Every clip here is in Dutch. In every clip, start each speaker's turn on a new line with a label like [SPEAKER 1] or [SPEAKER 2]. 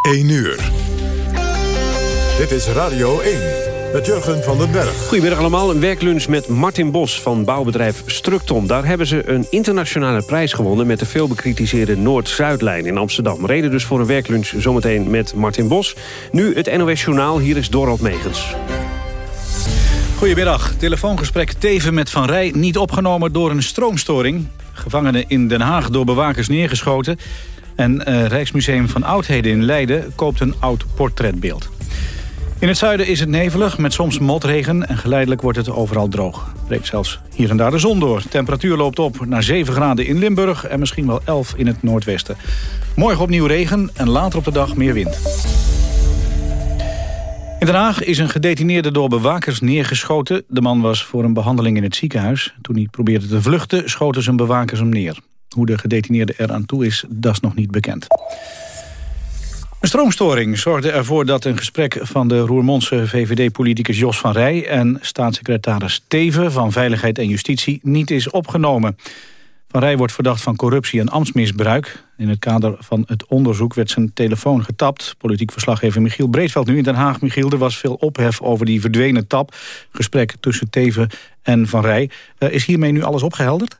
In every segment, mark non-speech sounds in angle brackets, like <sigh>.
[SPEAKER 1] 1 uur. Dit is Radio 1 met Jurgen van den Berg.
[SPEAKER 2] Goedemiddag allemaal. Een werklunch met Martin Bos van bouwbedrijf Structon. Daar hebben ze een internationale prijs gewonnen... met de veel bekritiseerde Noord-Zuidlijn in Amsterdam. Reden dus voor een werklunch zometeen met Martin Bos. Nu het NOS Journaal. Hier is Dorald Megens.
[SPEAKER 3] Goedemiddag. Telefoongesprek Teven met Van Rij niet opgenomen door een stroomstoring. Gevangenen in Den Haag door bewakers neergeschoten. En uh, Rijksmuseum van Oudheden in Leiden koopt een oud portretbeeld. In het zuiden is het nevelig met soms motregen en geleidelijk wordt het overal droog. Breekt zelfs hier en daar de zon door. De temperatuur loopt op naar 7 graden in Limburg en misschien wel 11 in het noordwesten. Morgen opnieuw regen en later op de dag meer wind. In Den Haag is een gedetineerde door bewakers neergeschoten. De man was voor een behandeling in het ziekenhuis. Toen hij probeerde te vluchten, schoten zijn bewakers hem neer. Hoe de gedetineerde eraan toe is, dat is nog niet bekend. Een stroomstoring zorgde ervoor dat een gesprek van de Roermondse VVD-politicus Jos van Rij en staatssecretaris Teven van Veiligheid en Justitie niet is opgenomen. Van Rij wordt verdacht van corruptie en ambtsmisbruik. In het kader van het onderzoek werd zijn telefoon getapt. Politiek verslaggever Michiel Breedveld nu in Den Haag. Michiel, er was veel ophef over die verdwenen tap. Gesprek tussen Teven en Van Rij. Uh, is hiermee nu alles opgehelderd?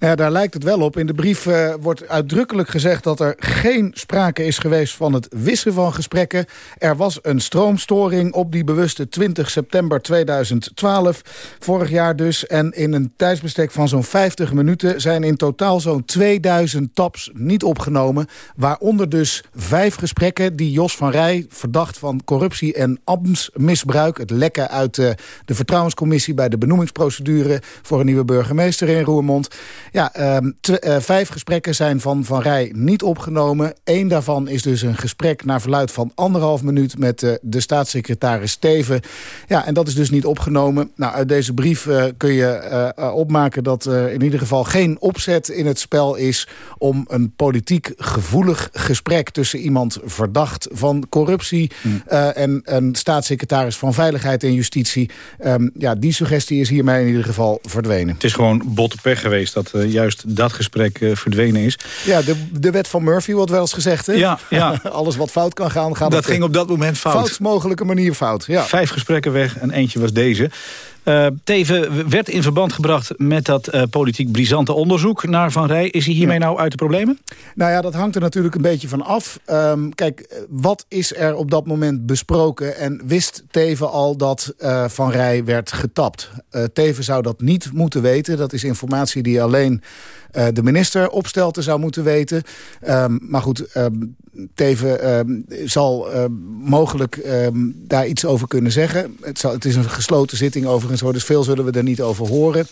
[SPEAKER 4] Ja, daar lijkt het wel op. In de brief uh, wordt uitdrukkelijk gezegd dat er geen sprake is geweest van het wissen van gesprekken. Er was een stroomstoring op die bewuste 20 september 2012, vorig jaar dus. En in een tijdsbestek van zo'n 50 minuten zijn in totaal zo'n 2000 taps niet opgenomen. Waaronder dus vijf gesprekken die Jos van Rij, verdacht van corruptie en ambtsmisbruik... het lekken uit de, de vertrouwenscommissie bij de benoemingsprocedure... voor een nieuwe burgemeester in Roermond... Ja, um, uh, vijf gesprekken zijn van Van Rij niet opgenomen. Eén daarvan is dus een gesprek naar verluid van anderhalf minuut... met uh, de staatssecretaris Steven. Ja, en dat is dus niet opgenomen. Nou, uit deze brief uh, kun je opmaken dat er in ieder geval geen opzet in het spel is... om een politiek gevoelig gesprek tussen iemand verdacht van corruptie... Mm. en een staatssecretaris van Veiligheid en Justitie. Um, ja, die suggestie is hiermee in ieder geval verdwenen.
[SPEAKER 3] Het is gewoon botte pech geweest dat uh, juist dat gesprek uh, verdwenen is.
[SPEAKER 4] Ja, de, de wet van Murphy wordt wel eens gezegd. Hè?
[SPEAKER 3] Ja, ja. <laughs>
[SPEAKER 4] Alles wat fout kan gaan, gaat
[SPEAKER 3] Dat ging op dat moment fout.
[SPEAKER 4] Foutst mogelijke manier fout, ja.
[SPEAKER 3] Vijf gesprekken weg en eentje was deze. Uh, Teven werd in verband gebracht met dat uh, politiek brisante onderzoek naar Van Rij. Is hij hiermee nou uit de problemen?
[SPEAKER 4] Nou ja, dat hangt er natuurlijk een beetje van af. Um, kijk, wat is er op dat moment besproken? En wist Teven al dat uh, Van Rij werd getapt? Teven zou dat niet moeten weten. Dat is informatie die alleen uh, de minister opstelten zou moeten weten. Um, maar goed, um, Teven um, zal mogelijk daar iets over kunnen zeggen. Het, zal, het, is een gesloten zitting overigens, dus veel zullen we er niet over horen.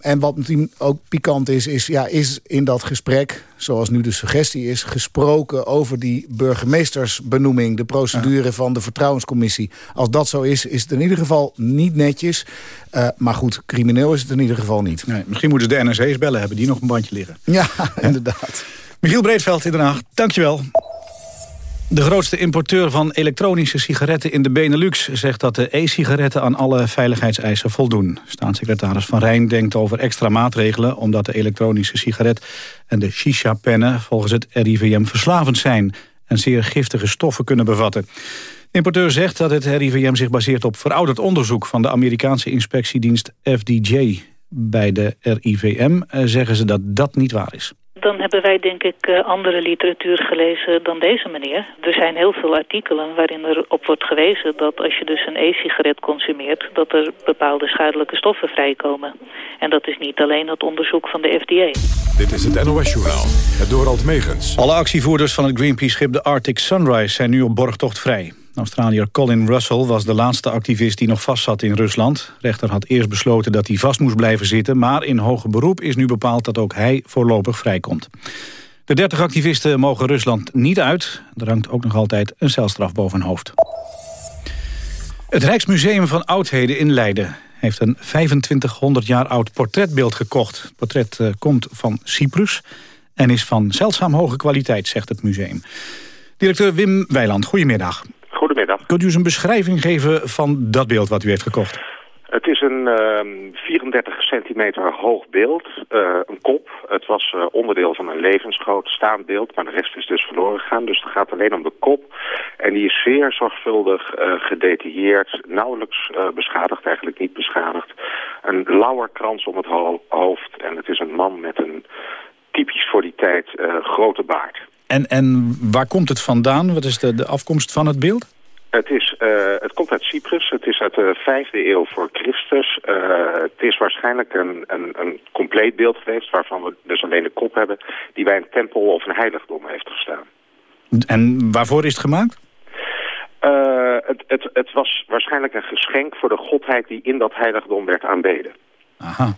[SPEAKER 4] en wat ook pikant is, is, ja, is in dat gesprek zoals nu de suggestie is, gesproken over die burgemeestersbenoeming, de procedure van de vertrouwenscommissie. Als dat zo is, is het in ieder geval niet netjes. Uh, maar goed, crimineel is het in ieder geval niet.
[SPEAKER 3] Nee, misschien moeten de NRC's bellen, hebben die nog een bandje liggen.
[SPEAKER 4] Ja, <laughs> inderdaad.
[SPEAKER 3] Michiel Breedveld in Den Haag, dankjewel. De grootste importeur van elektronische sigaretten in de Benelux... zegt dat de e-sigaretten aan alle veiligheidseisen voldoen. Staatssecretaris Van Rijn denkt over extra maatregelen... omdat de elektronische sigaret en de shisha-pennen... volgens het RIVM verslavend zijn... en zeer giftige stoffen kunnen bevatten. De importeur zegt dat het RIVM zich baseert op verouderd onderzoek... van de Amerikaanse inspectiedienst FDJ. Bij de RIVM eh, zeggen ze dat dat niet waar is
[SPEAKER 5] dan hebben wij denk ik eh, andere literatuur gelezen dan deze meneer. Er zijn heel veel artikelen waarin er op wordt gewezen dat als je dus een e-sigaret consumeert... dat er bepaalde schadelijke stoffen vrijkomen. En dat is niet alleen het onderzoek van de FDA.
[SPEAKER 1] Dit is het NOS Journaal, het Dorald Megens.
[SPEAKER 3] Alle actievoerders van het Greenpeace-schip de Arctic Sunrise zijn nu op borgtocht vrij. Australiër Colin Russell was de laatste activist die nog vastzat in Rusland. Rechter had eerst besloten dat hij vast moest blijven zitten... maar in hoger beroep is nu bepaald dat ook hij voorlopig vrijkomt. De 30 activisten mogen Rusland niet uit. Er hangt ook nog altijd een celstraf boven hun hoofd. Het Rijksmuseum van Oudheden in Leiden heeft een 2500 jaar oud portretbeeld gekocht. Het portret uh, komt van Cyprus en is van zeldzaam hoge kwaliteit, zegt het museum. Directeur Wim Weiland, goedemiddag. Kunt u eens een beschrijving geven van dat beeld wat u heeft gekocht?
[SPEAKER 6] Het is een 34 ehm, centimeter hoog beeld, uh, een kop. Het was uh, onderdeel van een levensgroot staand beeld, maar de rest is dus verloren gegaan. Dus het gaat alleen om de kop. En die is zeer zorgvuldig uh, gedetailleerd, nauwelijks beschadigd, eigenlijk niet beschadigd. Een lauwerkrans om het ho hoofd en het is een man met een typisch voor die tijd grote baard.
[SPEAKER 3] En, en waar komt het vandaan? Wat is de, de afkomst van het beeld?
[SPEAKER 6] Het, is, uh, het komt uit Cyprus. Het is uit de vijfde eeuw voor Christus. Uh, het is waarschijnlijk een, een, een compleet beeld geweest... waarvan we dus alleen de kop hebben... die bij een tempel of een heiligdom heeft gestaan.
[SPEAKER 3] En waarvoor is het gemaakt?
[SPEAKER 6] Uh, het, het, het was waarschijnlijk een geschenk voor de godheid... die in dat heiligdom werd aanbeden.
[SPEAKER 3] Aha.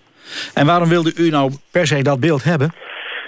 [SPEAKER 3] En waarom wilde u nou per se dat beeld hebben?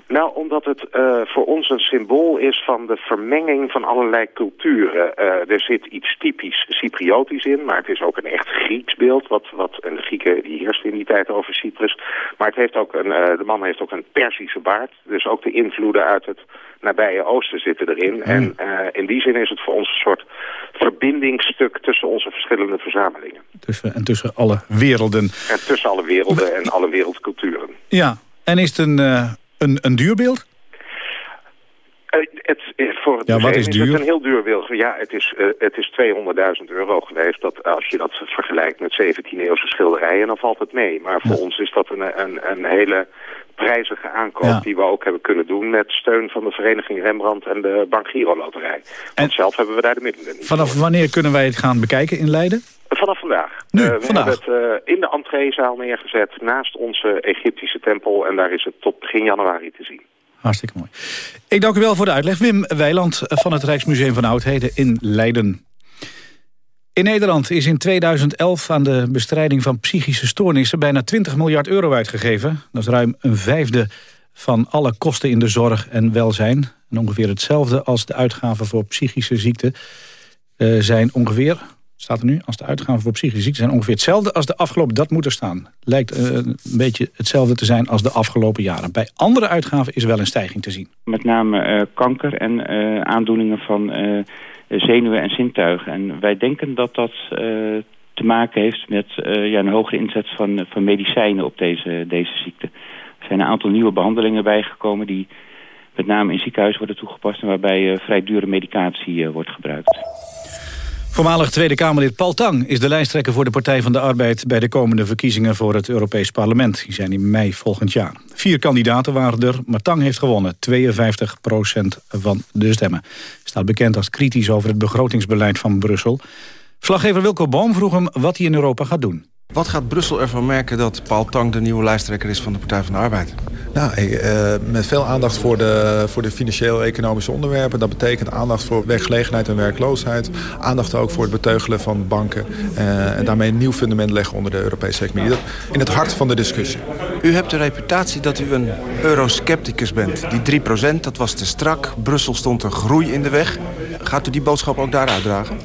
[SPEAKER 6] Nou, omdat het uh, voor ons een symbool is van de vermenging van allerlei culturen. Uh, er zit iets typisch Cypriotisch in, maar het is ook een echt Grieks beeld. Wat, wat, en de Grieken die heersten in die tijd over Cyprus. Maar het heeft ook een, uh, de man heeft ook een Persische baard. Dus ook de invloeden uit het nabije oosten zitten erin. Mm. En in die zin is het voor ons een soort verbindingsstuk tussen onze verschillende verzamelingen.
[SPEAKER 3] Tussen, en tussen alle werelden.
[SPEAKER 6] En tussen alle werelden en alle wereldculturen.
[SPEAKER 3] Ja, en is het een een, een duur beeld?
[SPEAKER 6] Uh, het, eh, voor het
[SPEAKER 3] ja, wat is, duur?
[SPEAKER 6] is het een heel duur beeld. Ja, het is, uh, het is 200.000 euro geweest. Dat, als je dat vergelijkt met 17e-eeuwse schilderijen, dan valt het mee. Maar voor ons is dat een, een, een hele prijzige aankoop die we ook hebben kunnen doen... met steun van de vereniging Rembrandt en de Bank Giro Loterij. En zelf hebben we daar de middelen niet
[SPEAKER 3] Vanaf wanneer kunnen wij het gaan bekijken in Leiden?
[SPEAKER 6] Vanaf vandaag.
[SPEAKER 3] Nu,
[SPEAKER 6] uh, we
[SPEAKER 3] vandaag.
[SPEAKER 6] hebben het uh, in de entreezaal neergezet naast onze Egyptische tempel. En daar is het tot begin januari te zien.
[SPEAKER 3] Hartstikke mooi. Ik dank u wel voor de uitleg. Wim Weiland van het Rijksmuseum van Oudheden in Leiden. In Nederland is in 2011 aan de bestrijding van psychische stoornissen... bijna 20 miljard euro uitgegeven. Dat is ruim een vijfde van alle kosten in de zorg en welzijn. En ongeveer hetzelfde als de uitgaven voor psychische ziekten... Uh, zijn ongeveer staat er nu, als de uitgaven voor psychische ziekten zijn ongeveer hetzelfde als de afgelopen, dat moet er staan. Lijkt uh, een beetje hetzelfde te zijn als de afgelopen jaren. Bij andere uitgaven is wel een stijging te zien.
[SPEAKER 7] Met name uh, kanker en uh, aandoeningen van zenuwen en zintuigen. En wij denken dat dat te maken heeft met ja, een hogere inzet van, van medicijnen op deze, deze ziekte. Er zijn een aantal nieuwe behandelingen bijgekomen die met name in ziekenhuizen worden toegepast... en waarbij vrij dure medicatie wordt gebruikt.
[SPEAKER 3] Voormalig Tweede Kamerlid Paul Tang is de lijsttrekker voor de Partij van de Arbeid... bij de komende verkiezingen voor het Europees Parlement. Die zijn in mei volgend jaar. Vier kandidaten waren er, maar Tang heeft gewonnen. 52% van de stemmen. Staat bekend als kritisch over het begrotingsbeleid van Brussel. Slaggever Wilco Boom vroeg hem wat hij in Europa gaat doen.
[SPEAKER 8] Wat gaat Brussel ervan merken dat Paul Tang de nieuwe lijsttrekker is van de Partij van de Arbeid?
[SPEAKER 9] Nou, uh, met veel aandacht voor de, voor de financieel-economische onderwerpen. Dat betekent aandacht voor werkgelegenheid en werkloosheid. Aandacht ook voor het beteugelen van banken. Uh, en daarmee een nieuw fundament leggen onder de Europese economie. Dat in het hart van de discussie.
[SPEAKER 8] U hebt de reputatie dat u een euroscepticus bent. Die 3% dat was te strak. Brussel stond een groei in de weg. Gaat u die boodschap ook daar uitdragen?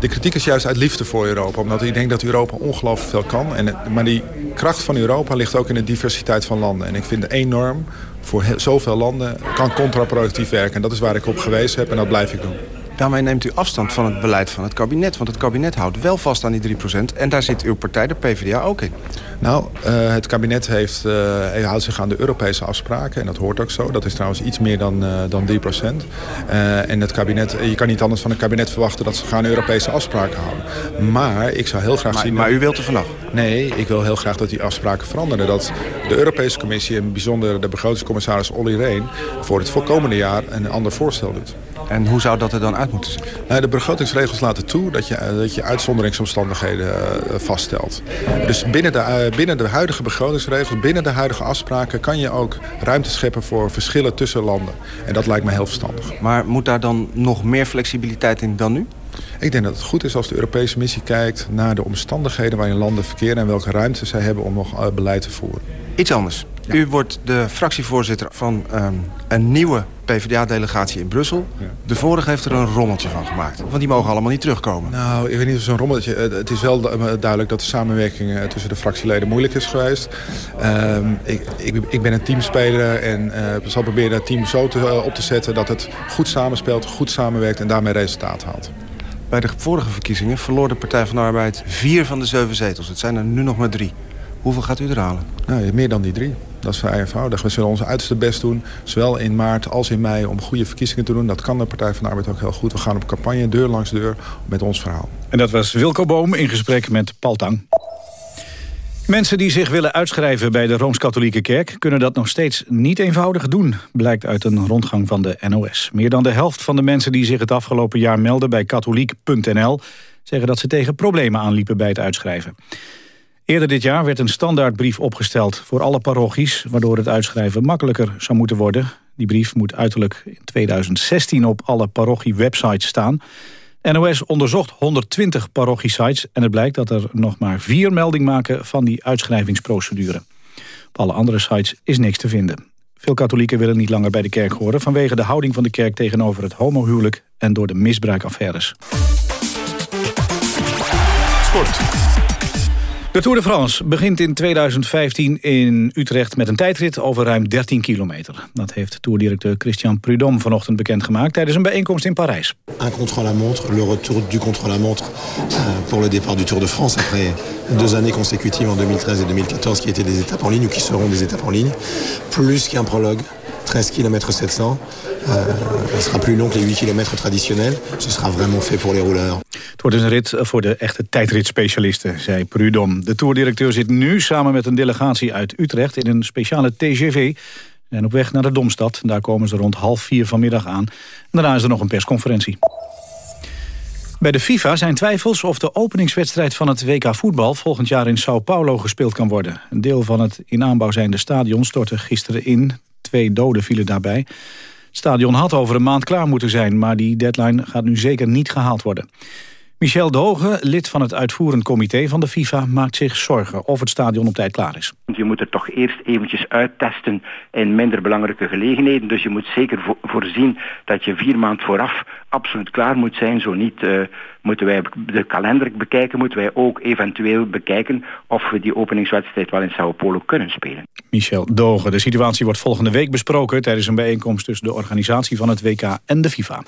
[SPEAKER 9] De kritiek is juist uit liefde voor Europa. Omdat ik denk dat Europa ongelooflijk veel kan. En, maar die kracht van Europa ligt ook in de diversiteit van landen. En ik vind enorm, voor zoveel landen, kan contraproductief werken. En dat is waar ik op gewezen heb en dat blijf ik doen.
[SPEAKER 8] Daarmee neemt u afstand van het beleid van het kabinet. Want het kabinet houdt wel vast aan die 3%. En daar zit uw partij, de PvdA, ook in.
[SPEAKER 9] Nou, uh, het kabinet heeft, uh, houdt zich aan de Europese afspraken. En dat hoort ook zo. Dat is trouwens iets meer dan, uh, dan 3 procent. en het kabinet, je kan niet anders van het kabinet verwachten... dat ze gaan Europese afspraken houden. Maar ik zou heel graag
[SPEAKER 8] maar,
[SPEAKER 9] zien...
[SPEAKER 8] Maar u wilt er vanaf?
[SPEAKER 9] Nee, ik wil heel graag dat die afspraken veranderen. Dat de Europese Commissie en bijzonder de begrotingscommissaris Olly Rehn... voor het volkomende jaar een ander voorstel doet.
[SPEAKER 8] En hoe zou dat er dan uit moeten zien?
[SPEAKER 9] Nou, de begrotingsregels laten toe dat je, dat je uitzonderingsomstandigheden uh, vaststelt. Dus binnen de, binnen de huidige begrotingsregels, binnen de huidige afspraken... kan je ook ruimte scheppen voor verschillen tussen landen. En dat lijkt me heel verstandig.
[SPEAKER 8] Maar moet daar dan nog meer flexibiliteit in dan nu?
[SPEAKER 9] Ik denk dat het goed is als de Europese missie kijkt naar de omstandigheden waarin landen verkeren... en welke ruimte zij hebben om nog beleid te voeren.
[SPEAKER 8] Iets anders. Ja. U wordt de fractievoorzitter van um, een nieuwe PvdA-delegatie in Brussel. De vorige heeft er een rommeltje van gemaakt. Want die mogen allemaal niet terugkomen.
[SPEAKER 9] Nou, ik weet niet of zo'n rommeltje... Het is wel duidelijk dat de samenwerking tussen de fractieleden moeilijk is geweest. Um, ik, ik, ik, ben een teamspeler en uh, zal proberen het team zo te, uh, op te zetten... dat het goed samenspeelt, goed samenwerkt en daarmee resultaat haalt.
[SPEAKER 8] Bij de vorige verkiezingen verloor de Partij van de Arbeid vier van de zeven zetels. Het zijn er nu nog maar drie. Hoeveel gaat u er halen?
[SPEAKER 9] Nou, meer dan die drie. Dat is vrij eenvoudig. We zullen ons uiterste best doen, zowel in maart als in mei... om goede verkiezingen te doen. Dat kan de Partij van de Arbeid ook heel goed. We gaan op campagne, deur langs deur, met ons verhaal.
[SPEAKER 3] En dat was Wilco Boom in gesprek met Paul Tang. Mensen die zich willen uitschrijven bij de Rooms-Katholieke Kerk... kunnen dat nog steeds niet eenvoudig doen, blijkt uit een rondgang van de NOS. Meer dan de helft van de mensen die zich het afgelopen jaar melden bij katholiek.nl... zeggen dat ze tegen problemen aanliepen bij het uitschrijven. Eerder dit jaar werd een standaardbrief opgesteld voor alle parochies... waardoor het uitschrijven makkelijker zou moeten worden. Die brief moet uiterlijk in 2016 op alle parochie-websites staan... NOS onderzocht 120 parochiesites en het blijkt dat er nog maar vier melding maken van die uitschrijvingsprocedure. Op alle andere sites is niks te vinden. Veel katholieken willen niet langer bij de kerk horen vanwege de houding van de kerk tegenover het homohuwelijk en door de misbruikaffaires. Sport. De Tour de France begint in 2015 in Utrecht met een tijdrit over ruim 13 kilometer. Dat heeft tourdirecteur Christian Prudhomme vanochtend bekendgemaakt tijdens een bijeenkomst in Parijs.
[SPEAKER 10] Un contre-la-montre, le retour du contre-la-montre euh, pour le départ du Tour de France après deux années consécutives en 2013 et 2014 qui étaient des étapes en ligne ou qui seront des étapes en ligne, plus qu'un prologue. 13 km 700. Het sera plus long que les 8 km traditionnels. Ce sera vraiment fait pour les rouleurs.
[SPEAKER 3] Het wordt een rit voor de echte tijdritspecialisten, zei Prudhomme. De tourdirecteur zit nu samen met een delegatie uit Utrecht... in een speciale TGV en op weg naar de Domstad. Daar komen ze rond half vier vanmiddag aan. Daarna is er nog een persconferentie. Bij de FIFA zijn twijfels of de openingswedstrijd van het WK voetbal volgend jaar in Sao Paulo gespeeld kan worden. Een deel van het in aanbouw zijnde stadion stortte gisteren in. Twee doden vielen daarbij. Stadion had over een maand klaar moeten zijn, maar die deadline gaat nu zeker niet gehaald worden. Michel de Hoge, lid van het uitvoerend comité van de FIFA... maakt zich zorgen of het stadion op tijd klaar is.
[SPEAKER 11] Je moet er toch eerst eventjes uittesten in minder belangrijke gelegenheden. Dus je moet zeker voorzien dat je vier maanden vooraf absoluut klaar moet zijn. Zo niet uh, moeten wij de kalender bekijken, moeten wij ook eventueel bekijken... of we die openingswedstrijd wel in Sao Paulo kunnen spelen.
[SPEAKER 3] Michel Dogen, de situatie wordt volgende week besproken... tijdens een bijeenkomst tussen de organisatie van het WK en de FIFA.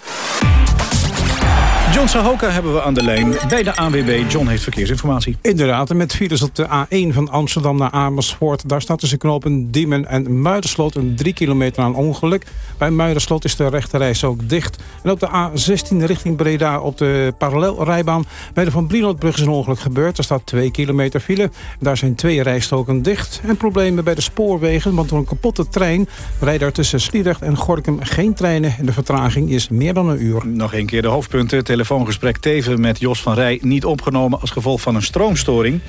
[SPEAKER 3] John Sahoka hebben we aan de lijn bij de ANWB. John heeft verkeersinformatie.
[SPEAKER 12] Inderdaad, met files op de A1 van Amsterdam naar Amersfoort. Daar staat tussen knopen Diemen en Muiderslot een 3 kilometer aan ongeluk. Bij Muiderslot is de rechterreis ook dicht. En op de A16 richting Breda op de parallelrijbaan... bij de Van Brienoordbrug is een ongeluk gebeurd. Er staat 2 kilometer file. Daar zijn twee rijstoken dicht. En problemen bij de spoorwegen, want door een kapotte trein... rijden er tussen Sliedrecht en Gorkum geen treinen. En de vertraging is meer dan een uur.
[SPEAKER 3] Nog een keer de hoofdpunten telefoongesprek Teven met Jos van Rij niet opgenomen als gevolg van een stroomstoring.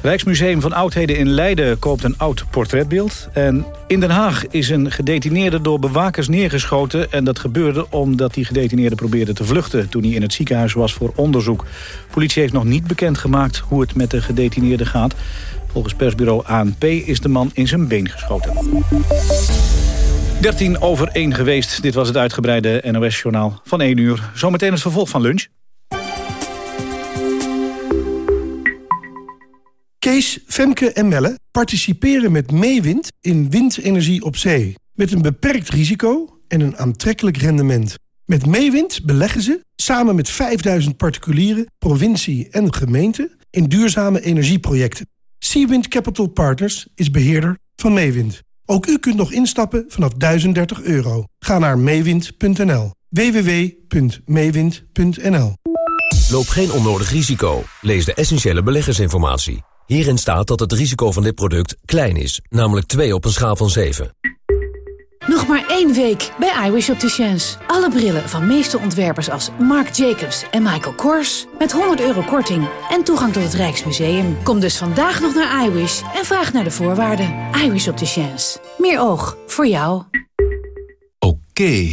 [SPEAKER 3] Rijksmuseum van Oudheden in Leiden koopt een oud portretbeeld. En in Den Haag is een gedetineerde door bewakers neergeschoten. En dat gebeurde omdat die gedetineerde probeerde te vluchten... toen hij in het ziekenhuis was voor onderzoek. Politie heeft nog niet bekendgemaakt hoe het met de gedetineerde gaat. Volgens persbureau ANP is de man in zijn been geschoten. 13 over 1 geweest. Dit was het uitgebreide NOS-journaal van 1 uur. Zometeen het vervolg van lunch.
[SPEAKER 13] Kees, Femke en Melle participeren met Meewind in windenergie op zee. Met een beperkt risico en een aantrekkelijk rendement. Met Meewind beleggen ze, samen met 5000 particulieren, provincie en gemeente... in duurzame energieprojecten. Seawind Capital Partners is beheerder van Meewind. Ook u kunt nog instappen vanaf 1030 euro. Ga naar meewind.nl. www.meewind.nl
[SPEAKER 14] Loop geen onnodig risico. Lees de essentiële beleggersinformatie. Hierin staat dat het risico van dit product klein is, namelijk 2 op een schaal van 7.
[SPEAKER 15] Nog maar één week bij iWish Opticians. Alle brillen van meeste ontwerpers als Marc Jacobs en Michael Kors... met 100 euro korting en toegang tot het Rijksmuseum. Kom dus vandaag nog naar iWish en vraag naar de voorwaarden. iWish Opticians. Meer oog voor jou.
[SPEAKER 16] Oké,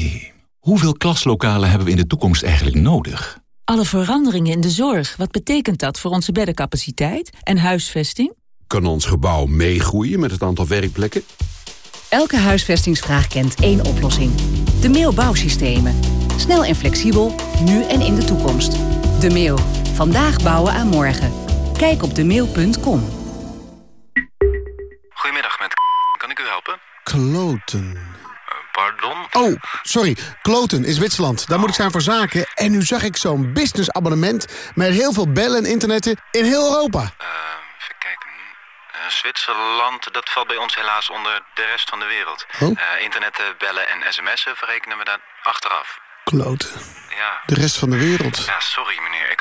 [SPEAKER 16] hoeveel klaslokalen hebben we in de toekomst eigenlijk nodig?
[SPEAKER 17] Alle veranderingen in de zorg, wat betekent dat voor onze beddencapaciteit en huisvesting?
[SPEAKER 18] Kan ons gebouw meegroeien met het aantal werkplekken?
[SPEAKER 19] Elke huisvestingsvraag kent één oplossing. De Mail Bouwsystemen. Snel en flexibel, nu en in de toekomst. De Mail. Vandaag bouwen aan morgen. Kijk op demail.com.
[SPEAKER 20] Goedemiddag, met kan ik u helpen?
[SPEAKER 21] Kloten.
[SPEAKER 20] pardon? Oh, sorry. Kloten is Zwitserland. Daar moet ik zijn voor zaken. En nu zag ik zo'n businessabonnement... met heel veel bellen en internetten in heel Europa.
[SPEAKER 21] kijken. Eh, Zwitserland, dat valt bij ons helaas onder de rest van de wereld.
[SPEAKER 20] Oh?
[SPEAKER 21] Eh, internetten, bellen en sms'en verrekenen we daar achteraf.
[SPEAKER 20] Kloten.
[SPEAKER 21] Ja.
[SPEAKER 20] De rest van de wereld.
[SPEAKER 21] Ja, sorry meneer.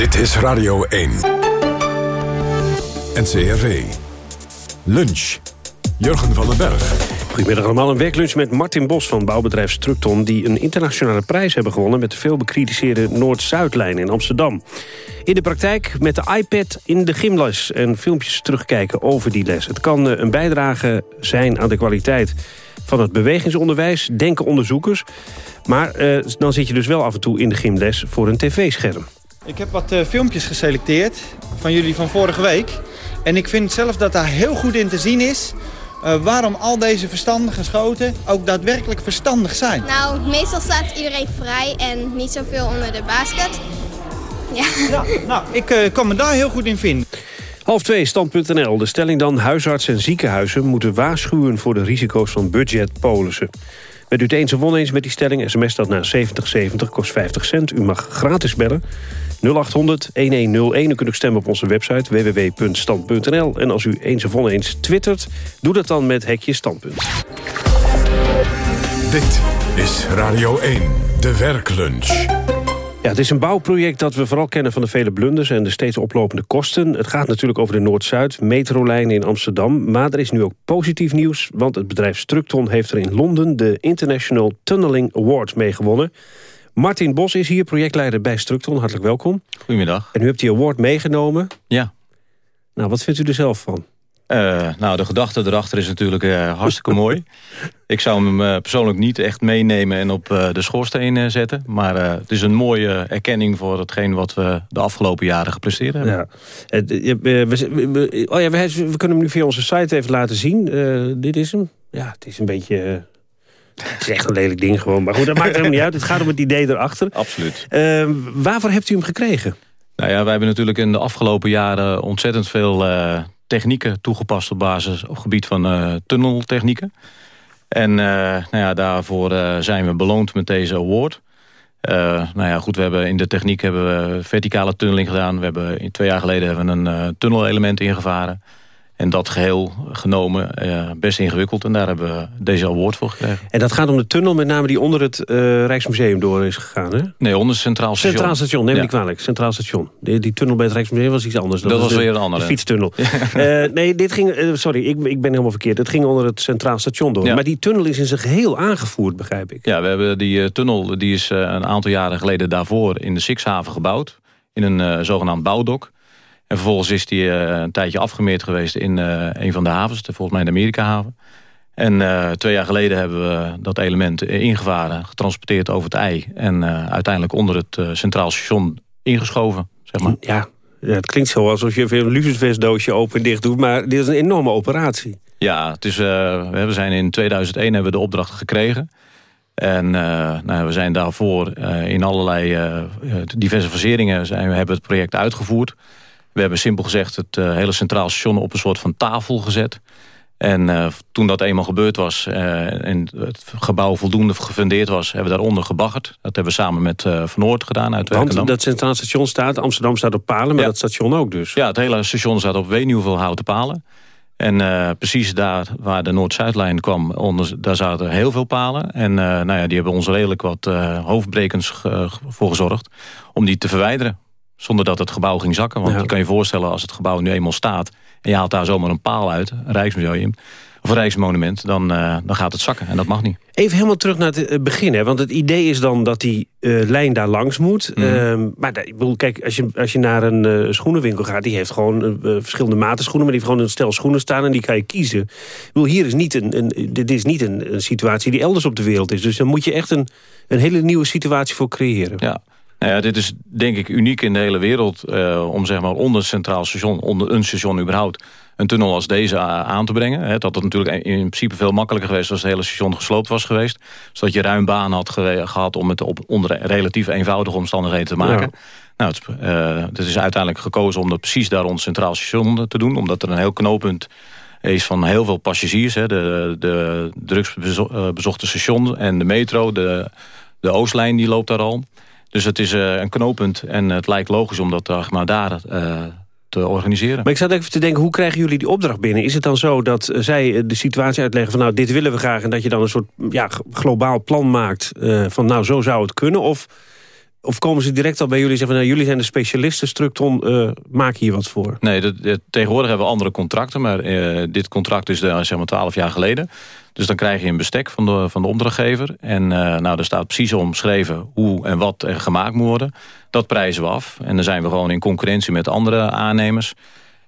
[SPEAKER 1] Dit is Radio 1. NCRV. Lunch. Jurgen van den Berg.
[SPEAKER 2] Goedemiddag allemaal. Een werklunch met Martin Bos van bouwbedrijf Structon... die een internationale prijs hebben gewonnen... met de veel bekritiseerde Noord-Zuidlijn in Amsterdam. In de praktijk met de iPad in de gymles... en filmpjes terugkijken over die les. Het kan eh, een bijdrage zijn aan de kwaliteit van het bewegingsonderwijs... denken onderzoekers. Maar eh, dan zit je dus wel af en toe in de gymles voor een tv-scherm.
[SPEAKER 22] Ik heb wat eh, filmpjes geselecteerd van jullie van vorige week. En ik vind zelf dat daar heel goed in te zien is... eh, waarom al deze verstandige schoten ook daadwerkelijk verstandig zijn.
[SPEAKER 23] Nou, meestal staat iedereen vrij en niet zoveel onder de basket. Ja.
[SPEAKER 22] Nou, ik eh, kan me daar heel goed in vinden.
[SPEAKER 2] Half 2, stand.nl. De stelling dan, huisartsen en ziekenhuizen moeten waarschuwen voor de risico's van budgetpolissen. Bent u het eens of oneens met die stelling? SMS dat naar 7070, kost 50 cent. U mag gratis bellen. 0800 1101. U kunt ook stemmen op onze website www.stand.nl. En als u eens of oneens twittert, doe dat dan met hekje standpunt.
[SPEAKER 1] Dit is Radio 1, de werklunch.
[SPEAKER 2] Ja, het is een bouwproject dat we vooral kennen van de vele blunders... en de steeds oplopende kosten. Het gaat natuurlijk over de Noord-Zuid, metrolijn in Amsterdam. Maar er is nu ook positief nieuws... want het bedrijf Structon heeft er in Londen... de International Tunneling Award mee gewonnen. Martin Bos is hier, projectleider bij Structon. Hartelijk welkom.
[SPEAKER 24] Goedemiddag.
[SPEAKER 2] En u hebt die award meegenomen.
[SPEAKER 24] Ja.
[SPEAKER 2] Nou, wat vindt u er zelf van?
[SPEAKER 24] Eh, nou, de gedachte erachter is natuurlijk eh, hartstikke mooi. <laughs> Ik zou hem eh, persoonlijk niet echt meenemen en op de schoorsteen zetten. Maar het is een mooie erkenning voor hetgeen wat we de afgelopen jaren gepresteerd hebben.
[SPEAKER 2] Ja. We, oh ja, we, we kunnen hem nu via onze site even laten zien. Dit is hem. Ja, het is een beetje... het is echt een lelijk ding gewoon. Maar goed, dat maakt helemaal niet uit. Het gaat om het idee erachter.
[SPEAKER 24] Absoluut.
[SPEAKER 2] Eh, waarvoor hebt u hem gekregen?
[SPEAKER 24] Nou ja, wij hebben natuurlijk in de afgelopen jaren ontzettend veel eh, technieken toegepast op basis op gebied van eh, tunneltechnieken. En eh, nou ja, daarvoor zijn we beloond met deze award. Nou ja, goed, we hebben in de techniek hebben we verticale tunneling gedaan. We hebben in twee jaar geleden hebben we een tunnelelement ingevaren. En dat geheel genomen eh, best ingewikkeld. En daar hebben we deze award voor gekregen.
[SPEAKER 2] En dat gaat om de tunnel met name die onder het eh, Rijksmuseum door is gegaan, hè?
[SPEAKER 24] Nee, onder het Centraal Station.
[SPEAKER 2] Centraal Station, neem
[SPEAKER 24] Ja.
[SPEAKER 2] niet kwalijk. Centraal Station. Die, die tunnel bij het Rijksmuseum was iets anders.
[SPEAKER 24] Dat was
[SPEAKER 2] de-
[SPEAKER 24] weer een andere.
[SPEAKER 2] De fietstunnel. <laughs> Eh, nee, dit ging... sorry, ik, ik ben helemaal verkeerd. Het ging onder het Centraal Station door.
[SPEAKER 24] Ja.
[SPEAKER 2] Maar die tunnel is in zijn geheel aangevoerd, begrijp ik.
[SPEAKER 24] Ja, we hebben die tunnel, die is een aantal jaren geleden daarvoor in de Sixhaven gebouwd. In een zogenaamd bouwdok. En vervolgens is die eh, een tijdje afgemeerd geweest in eh, een van de havens. Volgens mij de Amerika-haven. En eh, twee jaar geleden hebben we dat element ingevaren, getransporteerd over het ei. En uiteindelijk onder het Centraal Station ingeschoven, zeg maar.
[SPEAKER 2] Ja, ja, het klinkt zo alsof je een lucifersdoosje open en dicht doet. Maar dit is een enorme operatie.
[SPEAKER 24] Ja, het is, we zijn in 2001 hebben we de opdracht gekregen. En nou, we zijn daarvoor in allerlei diverse faseringen zijn, we hebben het project uitgevoerd. We hebben simpel gezegd het eh, hele centraal station op een soort van tafel gezet. En eh, toen dat eenmaal gebeurd was eh, en het gebouw voldoende gefundeerd was... hebben we daaronder gebaggerd. Dat hebben we samen met Van Noord gedaan uit Werkendam.
[SPEAKER 2] Want dat Centraal Station staat, Amsterdam staat op palen, maar
[SPEAKER 24] Ja.
[SPEAKER 2] dat station ook dus.
[SPEAKER 24] Ja, het hele station staat op weet niet hoeveel houten palen. En precies daar waar de Noord-Zuidlijn kwam, onder, daar zaten heel veel palen. En nou ja, die hebben ons redelijk wat hoofdbrekens voor gezorgd om die te verwijderen. Zonder dat het gebouw ging zakken. Want
[SPEAKER 2] Ja.
[SPEAKER 24] je kan je voorstellen als het gebouw nu eenmaal staat... en je haalt daar zomaar een paal uit, een Rijksmuseum... of rijksmonument, dan, dan gaat het zakken. En dat mag niet.
[SPEAKER 2] Even helemaal terug naar het begin. Hè? Want het idee is dan dat die lijn daar langs moet. Mm. maar ik bedoel, kijk, als je, als je naar een schoenenwinkel gaat... die heeft gewoon verschillende maten schoenen... maar die heeft gewoon een stel schoenen staan en die kan je kiezen. Ik bedoel, hier is niet een, een, dit is niet een, een situatie die elders op de wereld is. Dus dan moet je echt een, een hele nieuwe situatie voor creëren.
[SPEAKER 24] Ja. Nou ja, dit is denk ik uniek in de hele wereld... Uh, om zeg maar onder een centraal station, onder een station überhaupt... een tunnel als deze aan te brengen. Had het natuurlijk in principe veel makkelijker geweest... als het hele station gesloopt was geweest. Zodat je ruim baan had gehad om het op onder relatief eenvoudige omstandigheden te maken. Nou, het, uh, het, is uiteindelijk gekozen om dat precies daar rond Centraal Station te doen. Omdat er een heel knooppunt is van heel veel passagiers. Hè, de, de drugsbezochte station en de metro, de, de Oostlijn die loopt daar al. Dus het is uh, een knooppunt en het lijkt logisch om dat maar daar uh, te organiseren.
[SPEAKER 2] Maar ik zat even te denken, hoe krijgen jullie die opdracht binnen? Is het dan zo dat zij de situatie uitleggen van nou dit willen we graag... en dat je dan een soort ja, globaal plan maakt van nou zo zou het kunnen? Of of komen ze direct al bij jullie en zeggen... nou, jullie zijn de specialisten, Structon, uh, maak hier wat voor?
[SPEAKER 24] Nee, de, tegenwoordig hebben we andere contracten... maar uh, dit contract is uh, zeg maar 12 jaar geleden. Dus dan krijg je een bestek van de, van de opdrachtgever. En nou, er staat precies omschreven hoe en wat er gemaakt moet worden. Dat prijzen we af. En dan zijn we gewoon in concurrentie met andere aannemers.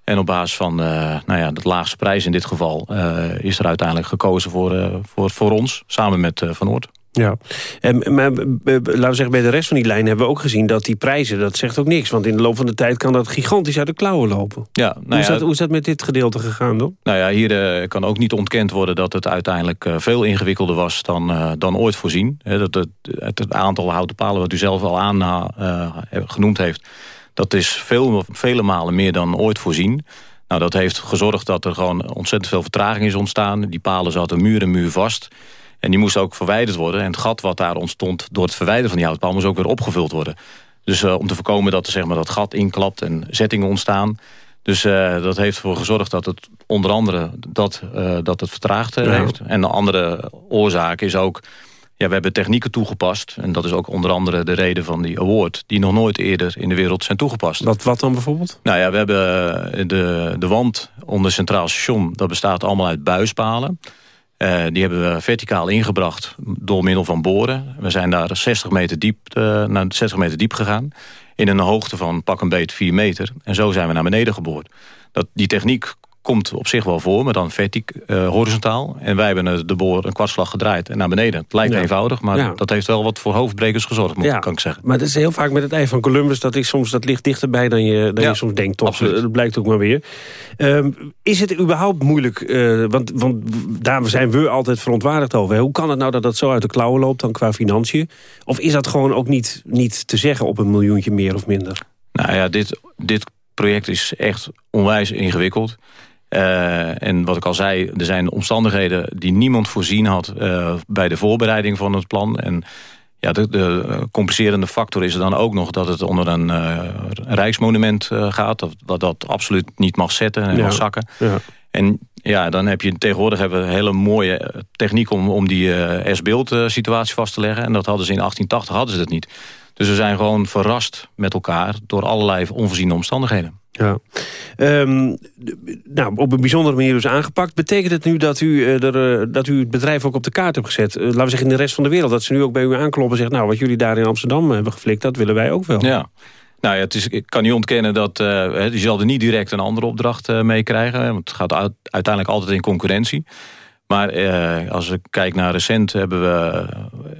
[SPEAKER 24] En op basis van nou ja, de laagste prijs in dit geval... is er uiteindelijk gekozen voor, voor, voor ons, samen met Van Oort.
[SPEAKER 2] Ja, en, maar laten we zeggen, bij de rest van die lijn hebben we ook gezien dat die prijzen, dat zegt ook niks. Want in de loop van de tijd kan dat gigantisch uit de klauwen lopen.
[SPEAKER 24] Ja, nou
[SPEAKER 2] hoe, is dat, hoe is dat met dit gedeelte gegaan dan?
[SPEAKER 24] Nou ja, hier uh, kan ook niet ontkend worden dat het uiteindelijk uh, veel ingewikkelder was dan, uh, dan ooit voorzien. He, dat het, het, het, aantal houten palen wat u zelf al aan genoemd heeft, dat is veel, vele malen meer dan ooit voorzien. Nou, dat heeft gezorgd dat er gewoon ontzettend veel vertraging is ontstaan. Die palen zaten muur en muur vast. En die moest ook verwijderd worden. En het gat wat daar ontstond door het verwijderen van die houtpaal... moest ook weer opgevuld worden. Dus uh, om te voorkomen dat er zeg maar, dat gat inklapt en zettingen ontstaan... Dus uh, dat heeft ervoor gezorgd dat het onder andere dat, uh, dat het vertraagd ja. heeft. En de andere oorzaak is ook... Ja, we hebben technieken toegepast. En dat is ook onder andere de reden van die award... die nog nooit eerder in de wereld zijn toegepast.
[SPEAKER 2] Wat, wat dan bijvoorbeeld?
[SPEAKER 24] Nou ja, we hebben de, de wand onder Centraal Station... dat bestaat allemaal uit buispalen... Uh, die hebben we verticaal ingebracht door middel van boren. We zijn daar 60 meter diep, uh, naar 60 meter diep gegaan. In een hoogte van pak een beet 4 meter. En zo zijn we naar beneden geboord. Dat, die techniek komt op zich wel voor, maar dan vertic, uh, horizontaal. En wij hebben de boor een kwartslag gedraaid en naar beneden. Het lijkt eenvoudig, maar dat heeft wel wat voor hoofdbrekers gezorgd, moet, kan ik zeggen.
[SPEAKER 2] Maar dat is heel vaak met het ei van Columbus, dat, is soms, dat ligt dichterbij dan je, dan je soms denkt. Toch?
[SPEAKER 24] Absoluut.
[SPEAKER 2] Dat blijkt ook maar weer. Um, is het überhaupt moeilijk, uh, want, want daar zijn we altijd verontwaardigd over. Hoe kan het nou dat dat zo uit de klauwen loopt dan qua financiën? Of is dat gewoon ook niet, niet te zeggen op een miljoentje meer of minder?
[SPEAKER 24] Nou ja, dit, dit project is echt onwijs ingewikkeld. Uh, en wat ik al zei, er zijn omstandigheden die niemand voorzien had uh, bij de voorbereiding van het plan. En ja, de, de, compenserende factor is er dan ook nog dat het onder een uh, rijksmonument gaat. Dat, dat dat absoluut niet mag zetten en ja. mag zakken. Ja. En ja, dan heb je tegenwoordig hebben we een hele mooie techniek om, om die S-beeld situatie vast te leggen. En dat hadden ze in 1880 hadden ze dat niet. Dus we zijn gewoon verrast met elkaar door allerlei onvoorziene omstandigheden.
[SPEAKER 2] Ja. Um, nou, op een bijzondere manier dus aangepakt. Betekent het nu dat u, uh, er, uh, dat u het bedrijf ook op de kaart hebt gezet? Uh, laten we zeggen in de rest van de wereld. Dat ze nu ook bij u aankloppen en zeggen... nou, wat jullie daar in Amsterdam hebben geflikt, dat willen wij ook wel.
[SPEAKER 24] Ja. Nou ja, het is, ik kan niet ontkennen dat je zal er niet direct een andere opdracht mee krijgen. Want het gaat uiteindelijk altijd in concurrentie. Maar eh, als ik kijk naar recent hebben we,